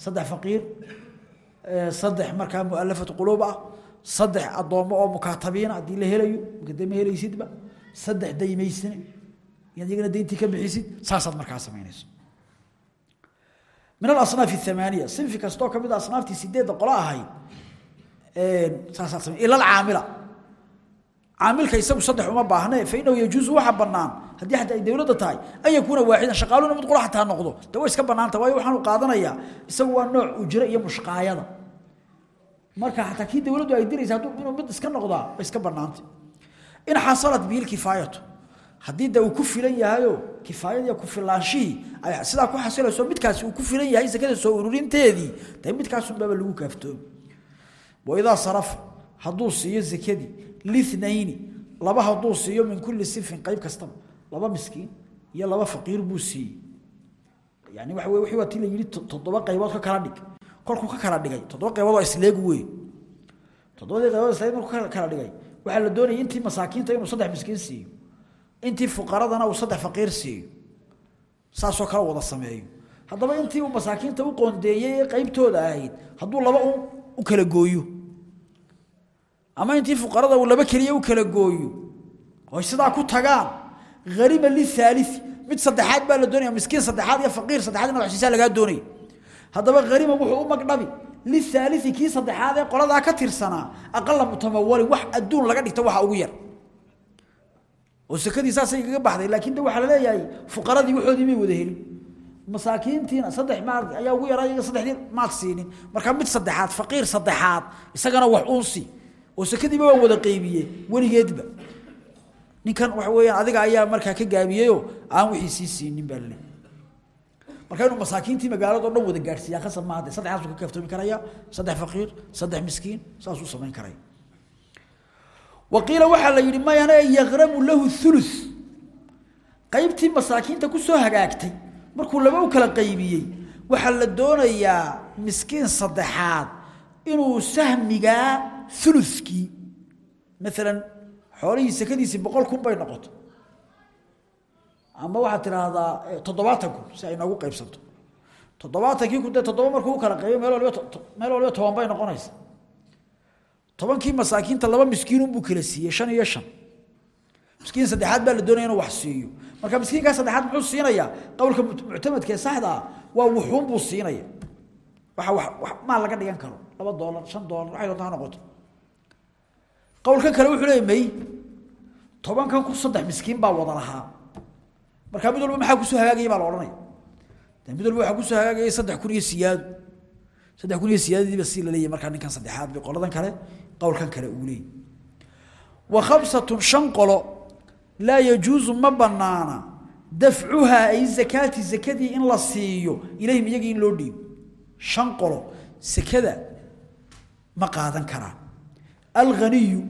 saddex faqiir saddex markaa mualafatu quluub ah saddex addoommo oo mukaatabiina haddii la helayo de ma helaysidba saddex daymaysane inaad dayntii ka bixisid saasaad markaa samaynayso. Min alasnaaf athamaaniya sinfi kastoo ka mid a asnaaftii sideedda qolo ahayd saasaad samay ila alcaamila caamilka isagu saddex uma baahne fa inahu yajuusu waxa bannaan. Haddii xataa ay dowladda tahay an yakuuna waaxidan shaqaaluna mid qura xataa noqdo. De way iska bannaanta waayo waxaanu qaadanayaa. Isagu waa nooc ujro iyo mushqaayada. Marka xataa kii dawladdu ay diraysa hadduu inuu mid iska noqdaa way iska bannaantay in xasalat bihi lkifaayatu haddii de uu ku filan yahayo kifaayadii ku filaanshihii ay sidaa ku xasilayso midkaasi uu ku filan yahay sakada soo ururinteedii dee midkaasunbaaba lagu kaaftoomi. Waidaa sarafa hadduu siiyo sakadii لاثنين لبها دوسي يوم من كل سيف قيب كستم لبا مسكين يا لبا فقير بوسي يعني وحي وحي واتي لي تضبا قيبات كلا دغ كل كو كلا دغاي تضبا قيبات واس ليغ وي. تضبا قيبات سايب كلا دغاي وحا لا دوني انتي مساكين تيم صدح مسكين سي. انتي فقراء أنا وصدح فقير سي. ساسو كلا ودا سميي هذا ما انتي ومساكين تو قوندية قيبتود اهيد هذو لبا أو كلا غويو ama intii fuqarada uu laba keliya u kala gooyo oy sidaa ku tagaan hariba lihaalii mid saddexaad baa la doonaya miskiin saddexaad iyo faqiir saddexaad ina waxsiisaa lagaa doonaya. Haddaba hariba wuxuu u magdhabi lihaalii kii saddexaad ee qoladaa ka tirsanaa aqala mutamawalin wax adduun laga dhigta waxa ugu yar. Oo sakadii saasay kaga baxday laakiin de waxaa la leeyahay fuqaradii waxoodii may wada helin. Masaakiintiina saddex maal ayaa ugu yaraa saddexdii maad siinin. Marka mid saddexaad faqiir saddexaad isagana wax uunsi oo sakadiiba waa wada qeybiye weligeedba. Ninkan waxa weeyaan adiga ayaa markaa ka gaabiyeyoo aan wixii sii siinin baa laleeyahy marka inuu masaakiintii magaalado dhan wada gaadhsiiyaa khasab maaha de saddexdaasuu ka kaaftoomi karaya saddex faqiir saddex miskiin saasuu samayn karaya waqiila waxaa la yidhi mayana yakramu lahu ulu qaybtii masaakiinta ku soo hagaagtay markuu laba u kala qaybiyey waxaa la doonayaa miskiin saddexaad inuu sahmigaa ulukii maalan xoolihii sakadiisii boqol kun bay noqoto. Ama waxaad tidhaahdaa toddobaatan kun si ay noogu qaybsanto. Toddobaatankii kun dee toddoba markuu u kala qaybiyo meel waliba meel waliba toban bay noqonaysa. Tobankii masaakiinta laba miskiinunbuu kala siiyey shan iyo shan. Miskiin saddexaad baa la doonaya inuu wax siiyo. Marka miskiinkaa saddexaad muxuu siinayaa? Qowlka muctamadka ee saxda ah waa wuxuunbuu siinaya waxa wa maal laga dhigan karo. Laba doolar shan doolar waxay doonta ha noqoto qowlkan kale wuxuu leeya may tobankan kun saddex miskiin baa wada lahaa. Markaa mid walba maxaa ku soo hagaagaya baa la odhanaya mid walba waxaa ku soo hagaagaya saddex kun iyo siyaado saddex kun iyo siyaadadiiba si la leeyahy markaa ninkan saddexaad bay qoladan kale qowlkan kale uu leeyahy wa khamsatun shan qolo laa yajuusu ma banaana dafcuhaa ay zakaati zakadii in la siiyo ilayhim iyagii in loo dhiibo shan qolo sekada ma qaadan karaa alghaniyu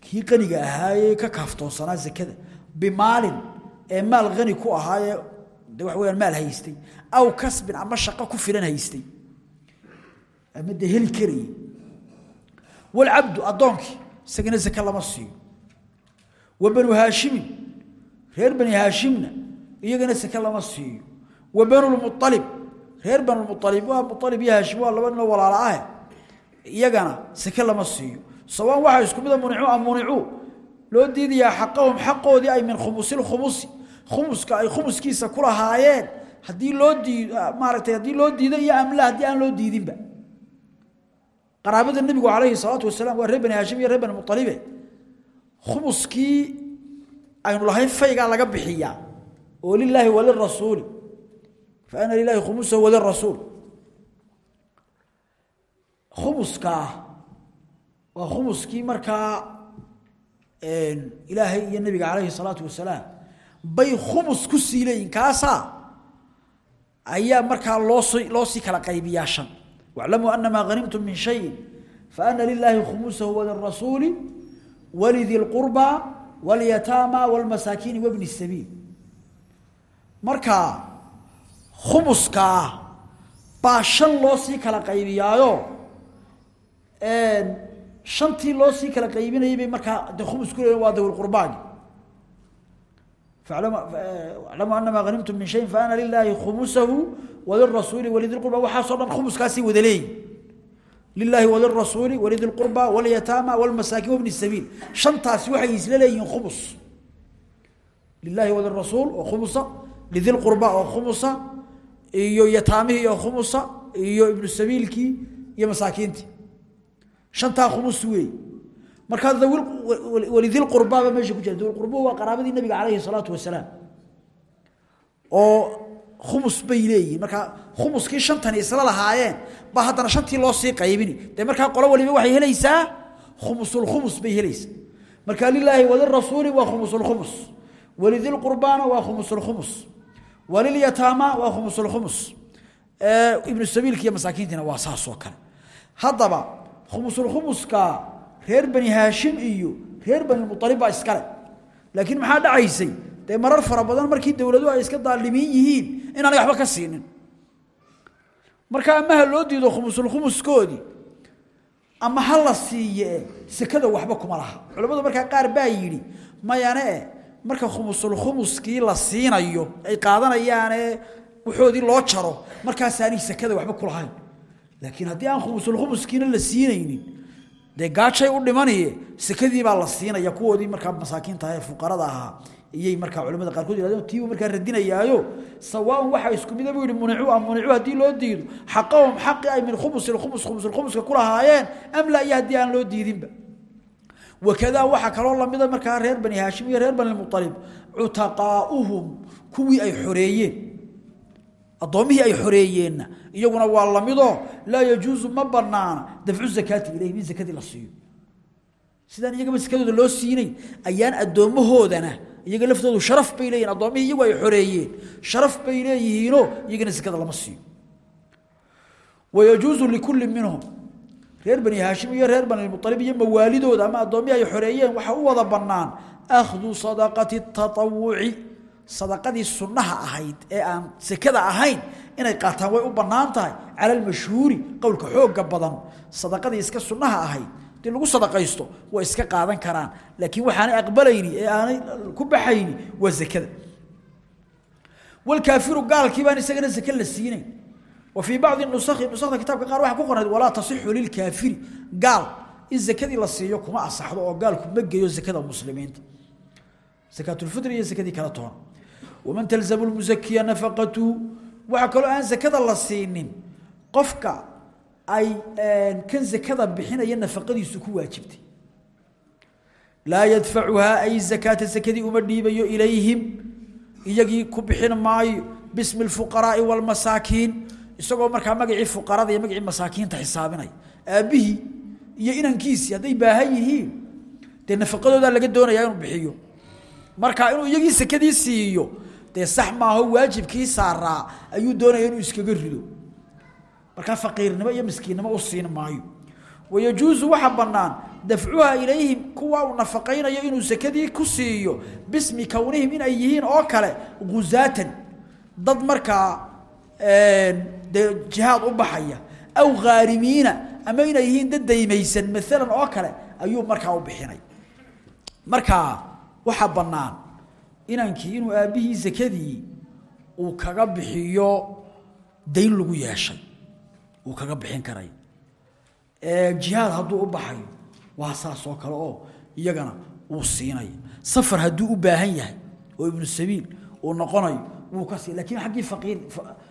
kii qaniga ahaayee ka kaaftoonsanaa zakada bimaalin ee maal hani ku ahaayee de weyaan maal haystay aw kasbin ama shaqo ku filan haystay ama de heli karayey walcabdu addoonkii isagana zake lama siiyo. Wa banu haashimin reer bani haashimna iyagana sake lama siiyo. Wa banulmualib reer banulmualib waa mualib iyo haashim waa iyagana sake lama siiyo. Sawaan waxaa isku mida municuu am municuu. Loo diidayaa xaqahum xaqoodii ay min khumusilkhumusi khumuska ay khumuskiisa ku lahaayeen. Haddii loo diid maaragtay haddii loo diido iyo amla haddii aan loo diidinba. Qaraabada nebigu calayhi salaatu wasalaam waa reer bani haashim iyo reer bani mualibe khumuskii aynu lahayn faygaa laga bixiyaa. Oo lilaahi walirasuuli fa ana lilahi khumusahu walirasuul khumuskaa waa khumuskii markaa ilaahay iyo nebiga calayhi salaatu wasalaam bay khumus ku sii leeyihiin kaasaa ayaa markaa loosii loo sii kala qaybiyaa shan waclamuu anamaa hanimtum min shayin faana lilaahi khumusahu walirasuuli walidi lqurbaa walyataama walmasaakiini wabni sabiil. Marka khumuskaa baa loo sii kala qaybiyaayo shantii loo sii kala qaybinayay bay markaa de khumus ku leeyihiin waa dawilqurbaani aclamuu anamaa hanimtum min shayin faana lilaahi khumusahu walirasuuli walidi lqurba waxaasoo dhan khumuskaasay wada leeyihiin lilaahi walirasuuli walidi lqurba walyataama walmasaakiin wabni sabiil. Shantaasi waxay isla leeyihiin khumus lilaahi walirasuul oo khumusa lidilqurba oo khumusa iyo yataamihii oo khumusa iyo ibnu sabiilkii iyo masaakiintii shantaa khumus weey markaa walidilqurbaaba meesha ku jira dawilqurbuhu waa qaraabadii nabiga calayhi salaatu wasalaam. Oo khumus bay leeyihiin. Markaa khumuskii shantani isla lahaayeen baa haddana shantii loo sii qaybini. Dee markaa qolo waliba waxay helaysaa? Khumusulkhumus bay helaysaa. Markaa lilaahi walirasuuli waa khumusulkhumus walidilqurbaana waa khumusulkhumus walilyataama waa khumusulkhumus ibnu sabiilka iyo masaakiintiina waa saasoo kale. Haddaba khumusulkhumuska reer bani haashim iyo reer bani mualib baa iskale laakiin maxaa dhacaysay? Dee marar fara badan markii dowladuhu ay iska daalimiin yihiin inaanay waxba ka siinin. Marka amaha loo diido khumusulkhumuskoodii ama ha la siiye sekada waxba kuma laha. Culimmadu markaa qaar baa yidhi mayane marka khumusulkhumuskii la siinayo ay qaadanayaane waxoodii loo jaro markaasaanay sekada waxba ku lahayn laakiin haddii aan khumusulkhumuskiina la siinaynin dee gaajay u dhimanaye sekadii baa la siinaya kuwoodii markaa masaakiinta ee fuqarada ahaa iyay markaa culimada qaarkood yidhahdeen tiibu markaa radinayaayo. Sawaaun waxaa isku mida buu yidhi municu am municu haddii loo diido xaqahum xaqi ay min khumusi lkhumus khumusulkhumuska ku lahaayeen am iyo haddii aan loo diidinba. Wakadaa waxaa kaloo lamida markaa reer bani haashim iyo reer bani mualib cutaqaauhum kuwii ay xoreeyeen addoommihii ay xoreeyeenna iyaguna waa lamidoo laa yajuusu ma banaana dafcu zakaati ilayhim in zakadii la siiyo. Sidaan iyagaba sakadooda loo siinayn ayaan addoommahoodana iyaga laftoodu sharaf bay leeyihiin addoommihii iyagu xoreeyeen sharaf bay leeyihiinoo iyagana sakada lama siiyo. Wayajuusu likulli minhum reer bani haashim iyo reer bani mualib iyo mawaalidooda ama addoommihii ay xoreeyeen waxaa u wada bannaan akhdu sadaqati taawuci sadaqadii sunnaha ahayd ee aan sekada ahayn inay qaataan way u bannaan tahay. Cala almashhuuri qowlka xoogga badan. Sadaqadii iska sunnaha ahayd. Dii lagu sadaqaysto way iska qaadan karaan. Laakiin waxaanay aqbalayni ee aanay ku baxayni waa sekada walkaafiru gaalkii baan isagana seke la siinayn wa fii bacdi nusakhi nusakda kitaabka qaar waxaa ku qornayd walaa tasixu lilkaafiri gaal in sekadii la siiyo kuma asaxdo oo gaalku ma geeyo sekada muslimiinta. Sakaatulfitri iyo sekadii kala toona waman talzamu nafaqatuhu waxaa kaloo aan sekada la siinin. Qofka ay kan sekada bixinaya nafaqadiisu ku waajibtay. Laa yadfacuhaa ay zakaata sekadii uma dhiibayo ilayhim. Iyagii ku bixin maayo bismi lfuqaraai waalmasaakiin isagoo markaa magacii fuqarada iyo magacii masaakiinta xisaabinaya. Aabbihii iyo inankiisii hadday baahan yihiin dee nafaqadoodaa laga doonayaa inuu bixiyo. Marka inuu iyagii sekadii siiyo dee sax maaho waajibkii saaraa ayuu doonaya inuu iskaga rido. Markaa faqiirnimo iyo miskiinnimo u siin maayo. Wayajuusu waxa bannaan dafcuhaa ilayhim kuwa uu nafaqaynayo inuu sekadii ku siiyo bismi kownihim in ay yihiin oo kale guzaatan dad markaa dee jihaad u baxaya. Aw khaarimiina ama inay yihiin dad daymaysan maalan oo kale ayuu markaa u bixinay. Markaa waxaa bannaan inankii inuu aabbihii sekadii uu kaga bixiyo dayn lagu yeeshay uu kaga bixin karay. Jihaad hadduu u baxayo waa saas oo kale oo iyagana uu siinaya safar hadduu u baahan yahay oo ibnu sabiil uu noqonayo wuu ka sii lakiin xaggii faqiir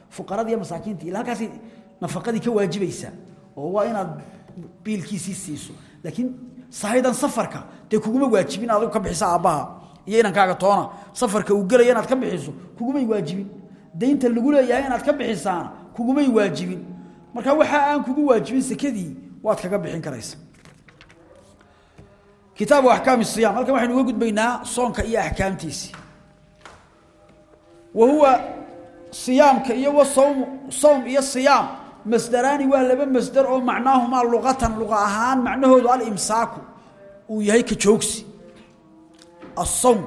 fuqaradii iyo masaakiintii ila halkaasi nafaqadii ka waajibaysaa oo waa inaad biilkiisii siiso. Laakiin sahaydan safarka dee kuguma waajibin adigu ka bixisa aabbaha iyo inankaaga toona safarka uu gelaya inaad ka bixiso kugumay waajibin. Daynta lagu leeyahay inaad ka bixisaana kugumay waajibin. Marka waxa aan kugu waajibin sekadii waad kaga bixin karaysa. Kitaabu axkaami siyam halkan waxaynu uga gudbaynaa soonka iyo axkaamtiisii wa huwa siyaamka iyo wa sawmu sawm iyo siyaam. Masdaraani waa laba masdar oo macnaahumaa luqatan luqa ahaan macnahoodu alimsaaku uu yahay ka joogsi asawm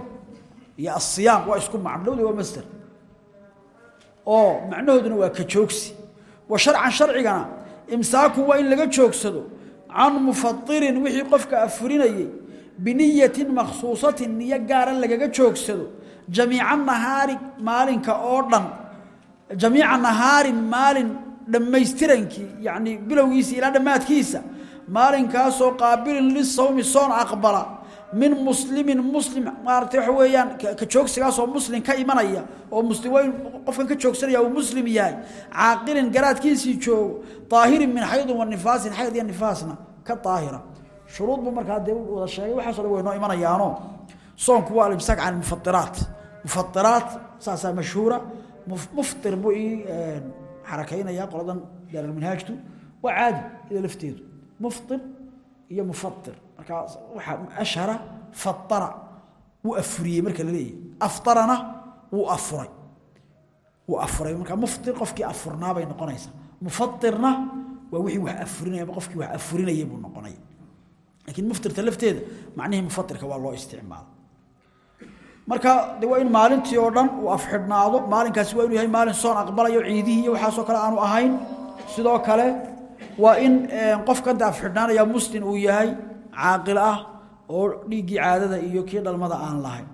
iyo asiyaam waa isku macnowda waa masder oo macnahooduna waa ka joogsi wa sharcan sharcigana imsaaku waa in laga joogsado can mufadirin wixii qofka afurinayay biniyatin makhsuusatin niyo gaara lagaga joogsado jamiica nahaari maalinka oo dhan jamiica nahaarin maalin dhammaystirankii yacni bilowgiisa ilaa dhammaadkiisa maalinkaasoo qaabilin lisawmi soon aqbala min muslimin muslim maaragtay waxa weeyaan ka joogsigaasoo muslim ka imanaya oo muslim waa in qofkan ka joogsanaya uu muslim yahay caaqilin garaadkiisii joogo daahirin min xaydin wa nifaasin xayd iyo ka daahira shuruud buu markaa dee wada sheegay waxaaso dhan way noo imanayaano. Soonku waa alimsaak can mufadiraat mufadiraat saasaa mashhuura muftir buu ii xarakaynaya qoladan daaralminhaajtu waa caadi ida lafteedu. Muftir iyo mufatir markaa ashhara fatara wuu afuriyey marka la leeyahy aftarana wuu afuray. Wuu afuray markaa muftir qofkii afurnaa bay noqonaysaa. Mufatirna waa wixii wax afurinaya ama qofkii wax afurinayay buu noqonaya laakiin muftirta lafteeda macnihii mufatirka waa loo isticmaala marka de in maalintii oo dhan uu afxidhnaado maalinkaasi waa inuu yahay maalin soon aqbalayo ciidihii iyo waxaasoo kale aanu ahayn. Sidoo kale waa in qofka da afxidhnaanaya muslim uu yahay caaqil ah oo dhiiggii caadada iyo kii dhalmada aan lahayn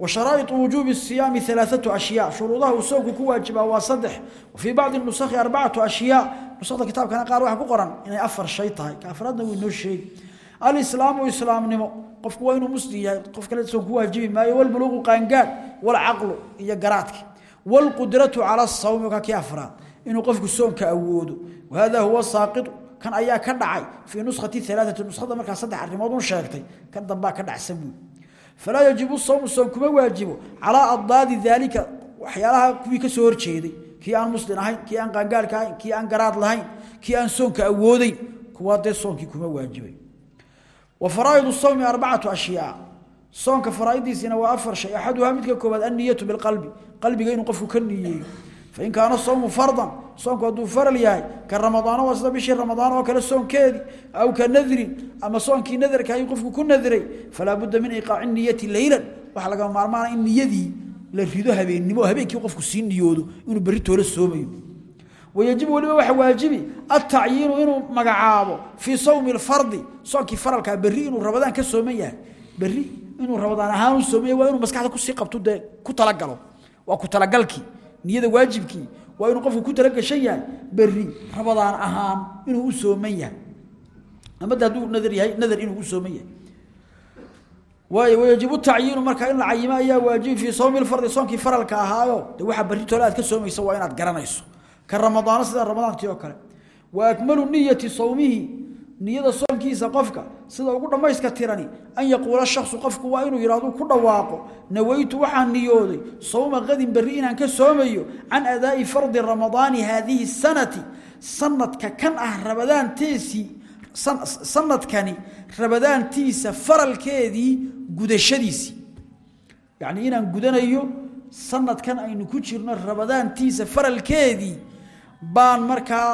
wa sharaa'iطu wujuubi الsiyaami ثalaaثatu ashyaa shuruudaha uu soonku ku waajibaa waa saddex wa fii bacdi nusakhi arbacatu ashyaa nusakda kitaabkana qaar waxaa ku qoran inay afar shay tahay ka afraadna wuu inoo sheegi alislaamu islaamnimo qofku waa inuu muslim yahay qof kale soon ku waajibi maayo walbuluuqu qaangaad walcaqlu iyo garaadki walqudratu cala kan ayaa ka dhacay fii nuskati alaaati nuskhada markaa saddex arrimood un sheegtay kan dambaa ka dhacsan buy falaa yajibu sawmu soom kuma waajibo ala addaadi daalika waxyaalaha kuwii ka soo horjeeday kii aan muslin ahayn kii aan qaangaalka ahayn kii aan garaad lahayn kii aan soonka awoodeyn kuwaa dee soonkii kuma waajibay. Wa faraa'idu sawmi arbacatu ashyaa soonka faraa'idiisina waa afar shay. Axaduhaa midka koobaad anniyatu bilqalbi qalbiga inuu qofku ka niyeeyo fain kaana soomu fardan soonku hadduu faral yahay ka ramadaano waa sida bishii ramadaan oo kale soonkeedii aw ka nadrin ama soonkii nadarka ayuu qofku ku nadray falaa budda min iqaaci niyati leylan waxaa lagama maarmaana in niyadii la rido habeennimo oo habeenkii qofku sii niyoodo inuu berri toola soomayo. Wayajibu weliba waxa waajibi atacyiinu inuu magacaabo fii sawmi lfardi soonkii faralkaa berri inuu ramadaan ka sooman yahay. Berri inuu ramadaan ahaan u soomaya waa inuu maskaxda niyada waajibkii waa inuu qofku ku talagashan yahay beri rabadaan ahaan inuu u sooman yahay. Ama hadduu nadar yahay nadar inuu u sooman yahay. Waayo wayajibu tacyiinu markaa in la cayimo ayaa waajibi fii soomi lfardi soonkii faralka ahaayo. Dee waxaa berritoole aad ka soomaysa waa inaad garanayso. Ka ramadaano sida ramadaantii oo kale. Wa akmalu niyati sawmihi niyada soonkiisa qofka sida ugu dhammayska tirani an yaquula shaksu qofku waa inuu yidhahdu ku dhawaaqo nawaytu waxaan niyooday sawma qadin berri inaan ka soomayo can adaa'i fardi ramadaani hadihi sanati sanadka kan ah rabadaanteesii sanadkani rabadaantiisa faralkeedii gudashadiisii yacnii inaan gudanayo sanadkan aynu ku jirno rabadaantiisa faralkeedii baan markaa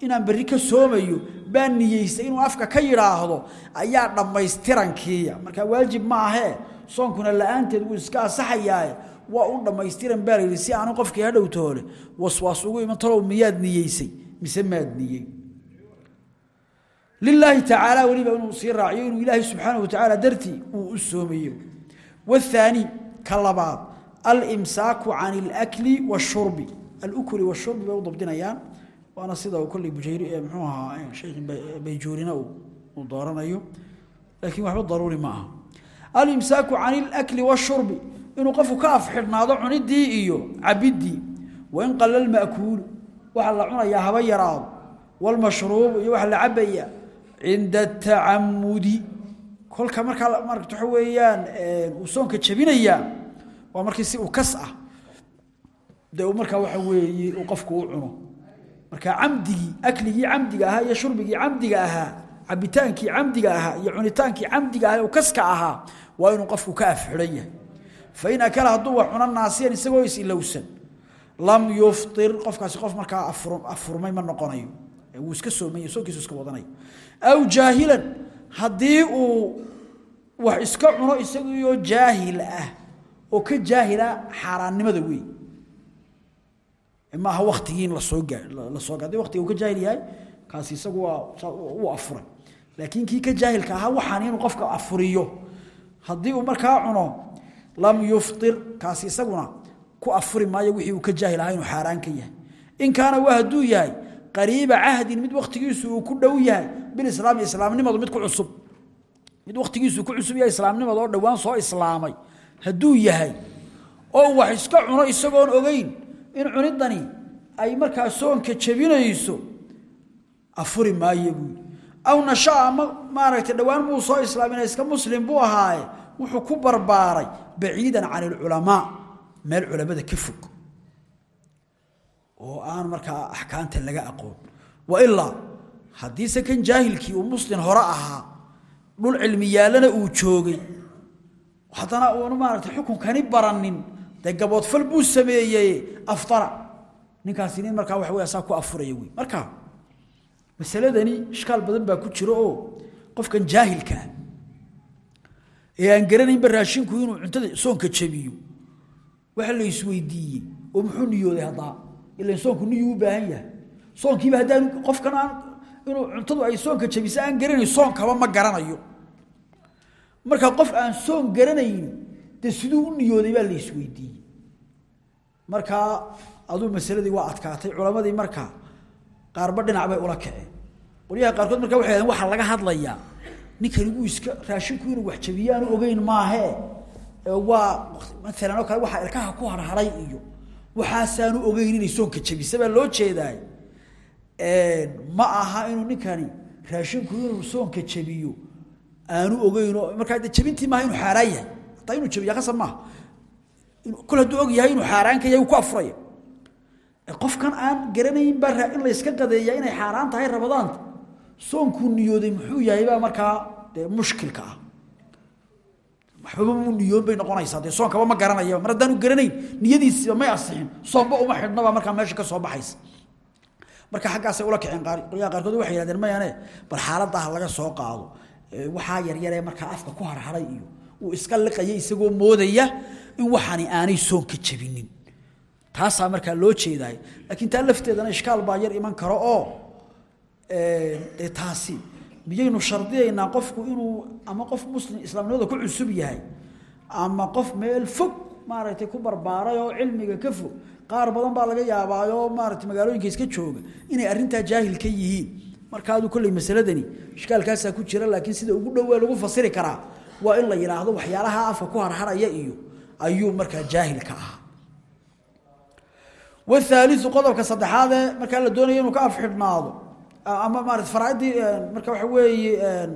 inaan berri ka soomayo baan niyeystay inuu afka ka yidhaahdo ayaa dhammaystirankiiya. Markaa waajib ma ahee soonkuna la'aanteed wuu iska asaxayaaye waa u dhammaystiran baa layidhi si aanu qofkii hadhow toole waswaas ugu iman talow miyaad niyeysay mise maad niyey lilaahi tacaala weliba inuu sii raaciyo inuu ilaahay subxaanahu watacaala dartii uu u soomayo waathaani ka labaad alimsaaku can alakli washurbi alukli washurbi bay u dabdinayaan waana sida uu kolley bujayri ee muxuu ahaa sheekh bayjuurina uu dooranayo. Laakiin waxba daruuri ma aha. Alimsaaku can alakli washurbi inuu qofku ka afxidhnaado cunidii iyo cabidii wain qalla lma'kuulu waxa la cunayaa haba yaraado. Walmashruubu iyo waxa la cabaya. Cinda atacamudi kolka markaa marata waxa weeyaan uu soonka jabinayaa waa markii si uu kas ah. Dee markaa waxa weeye qofku u cuno marka camdigii akligii camdiga ahaa iyo shurbigii camdiga ahaa cabitaankii camdiga ahaa iyo cunitaankii camdiga ahaa uu kaska ahaa waa inuu qofku ka afxidhan yahay. Fain akala hadduu wax cuno naasiyan isagoo is-ilowsan lam yuftir qofkaasi qof markaa afurmay ma noqonayo. Wuu iska soomay soonkiisu iska wadanayo. Aw jaahilan haddii uu wax iska cuno isagiioo jaahil ah oo ka jaahila xaaraannimada wey maaha waktigii in la soo la soo haddii waqtiga uu ka jaahil yahay kaasi isagu waa uu afuray. Laakiin kii ka jaahilka ahaa waxaan inuu qofka afuriyo. Haddii uu markaa cuno lam yuftir kaasi isaguna ku afuri maayo wixii uu ka jaahil ahaa inuu xaaraan ka yahay. In kaana waa hadduu yahay qariiba cahdin mid waktigiisu uu ku dhow yahay bilislaami islaamnimadu mid ku cusub. Mid waktigiisu ku cusub yahay islaamnimada oo dhowaan soo islaamay. Hadduu yahay oo wax iska cuno isagoon ogeyn in cunidani ay markaa soonka jabinayso afuri maayo buui aw nashaa ama maaragtay dhowaan buu soo islaamina iska muslim buu ahaaye wuxuu ku barbaaray baciidan can ilculamaa meel culamada ka fog. Oo aan markaa axkaamta laga aqoon. Wa ilaa haddiise kan jaahilkii uu muslin hore ahaa dhul cilmiyaalana uu joogay haddana uuna maaragtay xukunkani baranin dee gaboodfal buu sameeyey aftara ninkaasi nin markaa waxa wey saa ku afuraya wey marka masaladani ishkaal badan baa ku jiro oo qofkan jaahilkaa ee aan garanaynba raashinku inuu cuntada soonka jabiyo. Waxa la isweydiiyey oo muxuu niyooday haddaa? Ilan soonku niyuu u baahan yahay. Soonkiiba haddaan qofkan aan inuu cuntadu ay soonka jabiso aan garanayn soonkaba ma garanayo. Marka qof aan soon garanayn dee siduu u niyooday baa la isweydiiyey. Markaa aduu masaladii waa adkaatay culamadii markaa qaarba dhinac ula kaceen. Qolyaha qaarkood markaa waxay hahdeen waxaa laga hadlayaa. Ninkani wuu iska raashinku inuu wax jabiyo ogeyn maahee waa maalan oo kale waxaa ilkaha ku harharay iyo waxaasaanu ogeyn inay soonka jabisa baa loo jeedaay ma aha inuu ninkani raashinku inuu soonka jabiyo aanu ogeyn markaa de jabintii maaha inuu xaaraan yahay hataa inuu jabiya qasab maaha kol hadduu og yahay inuu xaaraan yahay ku afuraya qofkan aan garanayn baa in la yska qadeeyaa inay xaaraan tahay rabadaanta soonkuu niyooday muxuu yahay baa markaa dee mushkilka ah. Niyoon bay noqonaysaa dee soonkaba ma garanaya. Mar haddaanu garanayn niyadiisiba may asixin. Soomba uma xidhnaba markaa meesha ka soo baxaysa. Marka xaggaasay ula kaceen qolyaha qaarkood waxay yihahdeen mayane bal xaaladaha laga soo qaado. Waxaa yaryaree markaa afka ku harharay iyo uu iska liqaya isagoo moodaya in waxani aanay soonka jabinin taasaa markaa loo jeedaay. Laakiin taa lafteedana ishkaal baa yar iman karo oo dee taasi miyaynu shardiyaynaa qofku inuu ama qof muslim islaamnimada ku cusub yahay ama qof meel fog maaragtay ku barbaaray oo cilmiga ka fog qaar badan baa laga yaabaayoo maaragtay magaalooyinka iska jooga inay arrintaa jaahil ka yihiin. Marka aduu kolley masaladani ishkaalkaasaa ku jira laakiin sida ugu dhowee lagu fasiri karaa waa in la yidhaahdo waxyaalaha afka ku harharaya iyo ayuu markaa jaahilka ahaa. Whaaliu qodobka saddexaadee markaa la doonayo inuu ka afxidhnaado ama maarata faraaidii marka waxa weeye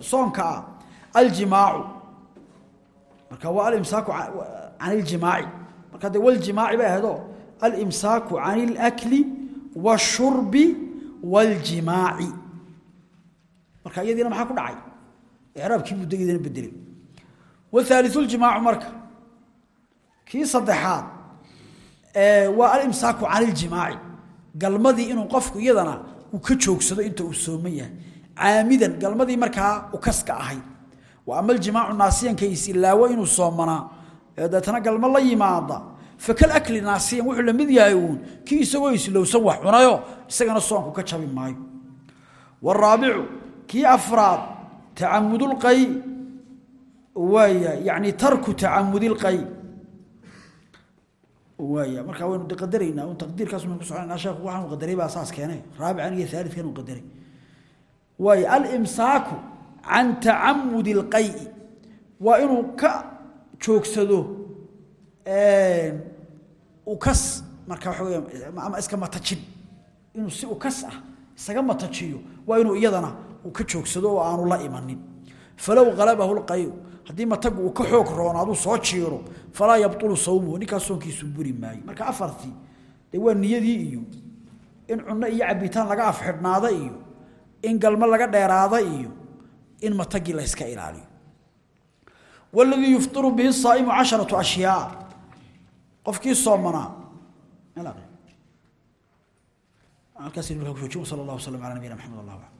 soonka ah aljimaacu. Marka waa alimsaaku can iljimaaci marka dee waljimaaci bay ahedo alimsaaku can ilakli waashurbi waاljimaaci marka iyadiina maxaa ku dhacay? raabkii buu degeedana bedelay wahaaliuljimaacu marka. Kii saddexaad waa alimsaaku caniljimaaci galmadii inuu qofku iyadana uu ka joogsado inta uu sooman yahay. Caamidan galmadii markaa ukaska ahayd wa ama aljimaacu naasiyanka isilaawo inuu soomanaa. Deetana galma la yimaada. Fakalakli naasiyan wuxuu la mid yahay uun kii isagoo islowsan wax cunayo isagana soonku ka jabi maayo. Waraabicu kii afraad tacamudulqay waaya yacni tarku tacamudilqay waaya. Marka waynu qadaraynaa un taqdiirkaas maynu ku soconayna sheekhu waxaanu qadaray baa saas keenay. Raabican iyo thaalidkan uu qadaray. Waaya alimsaaku can tacamudi alqay waa inuu ka joogsado ukas marka waxa weya ama iska matajin. Inuu si ukas ah isaga matajiyo uu ka joogsado oo aanu la imanin. Falow qalabahu lqayu haddii matagu uu ka xoog roonaaduu soo jiiro falaa yabtulu sawmuhu ninkaas soonkiisu buri maayo. Marka afartii dee waa niyadii iyo in cunno iyo cabitaan laga afxidhnaada iyo in galmo laga dheeraada iyo in matagii la yska ilaaliyo. Waladii yuftiru bihi saaimu casharatu ashyaa. Qofkii soomanaa halkaas sal allah wasalam ala nabiyina maxamed allah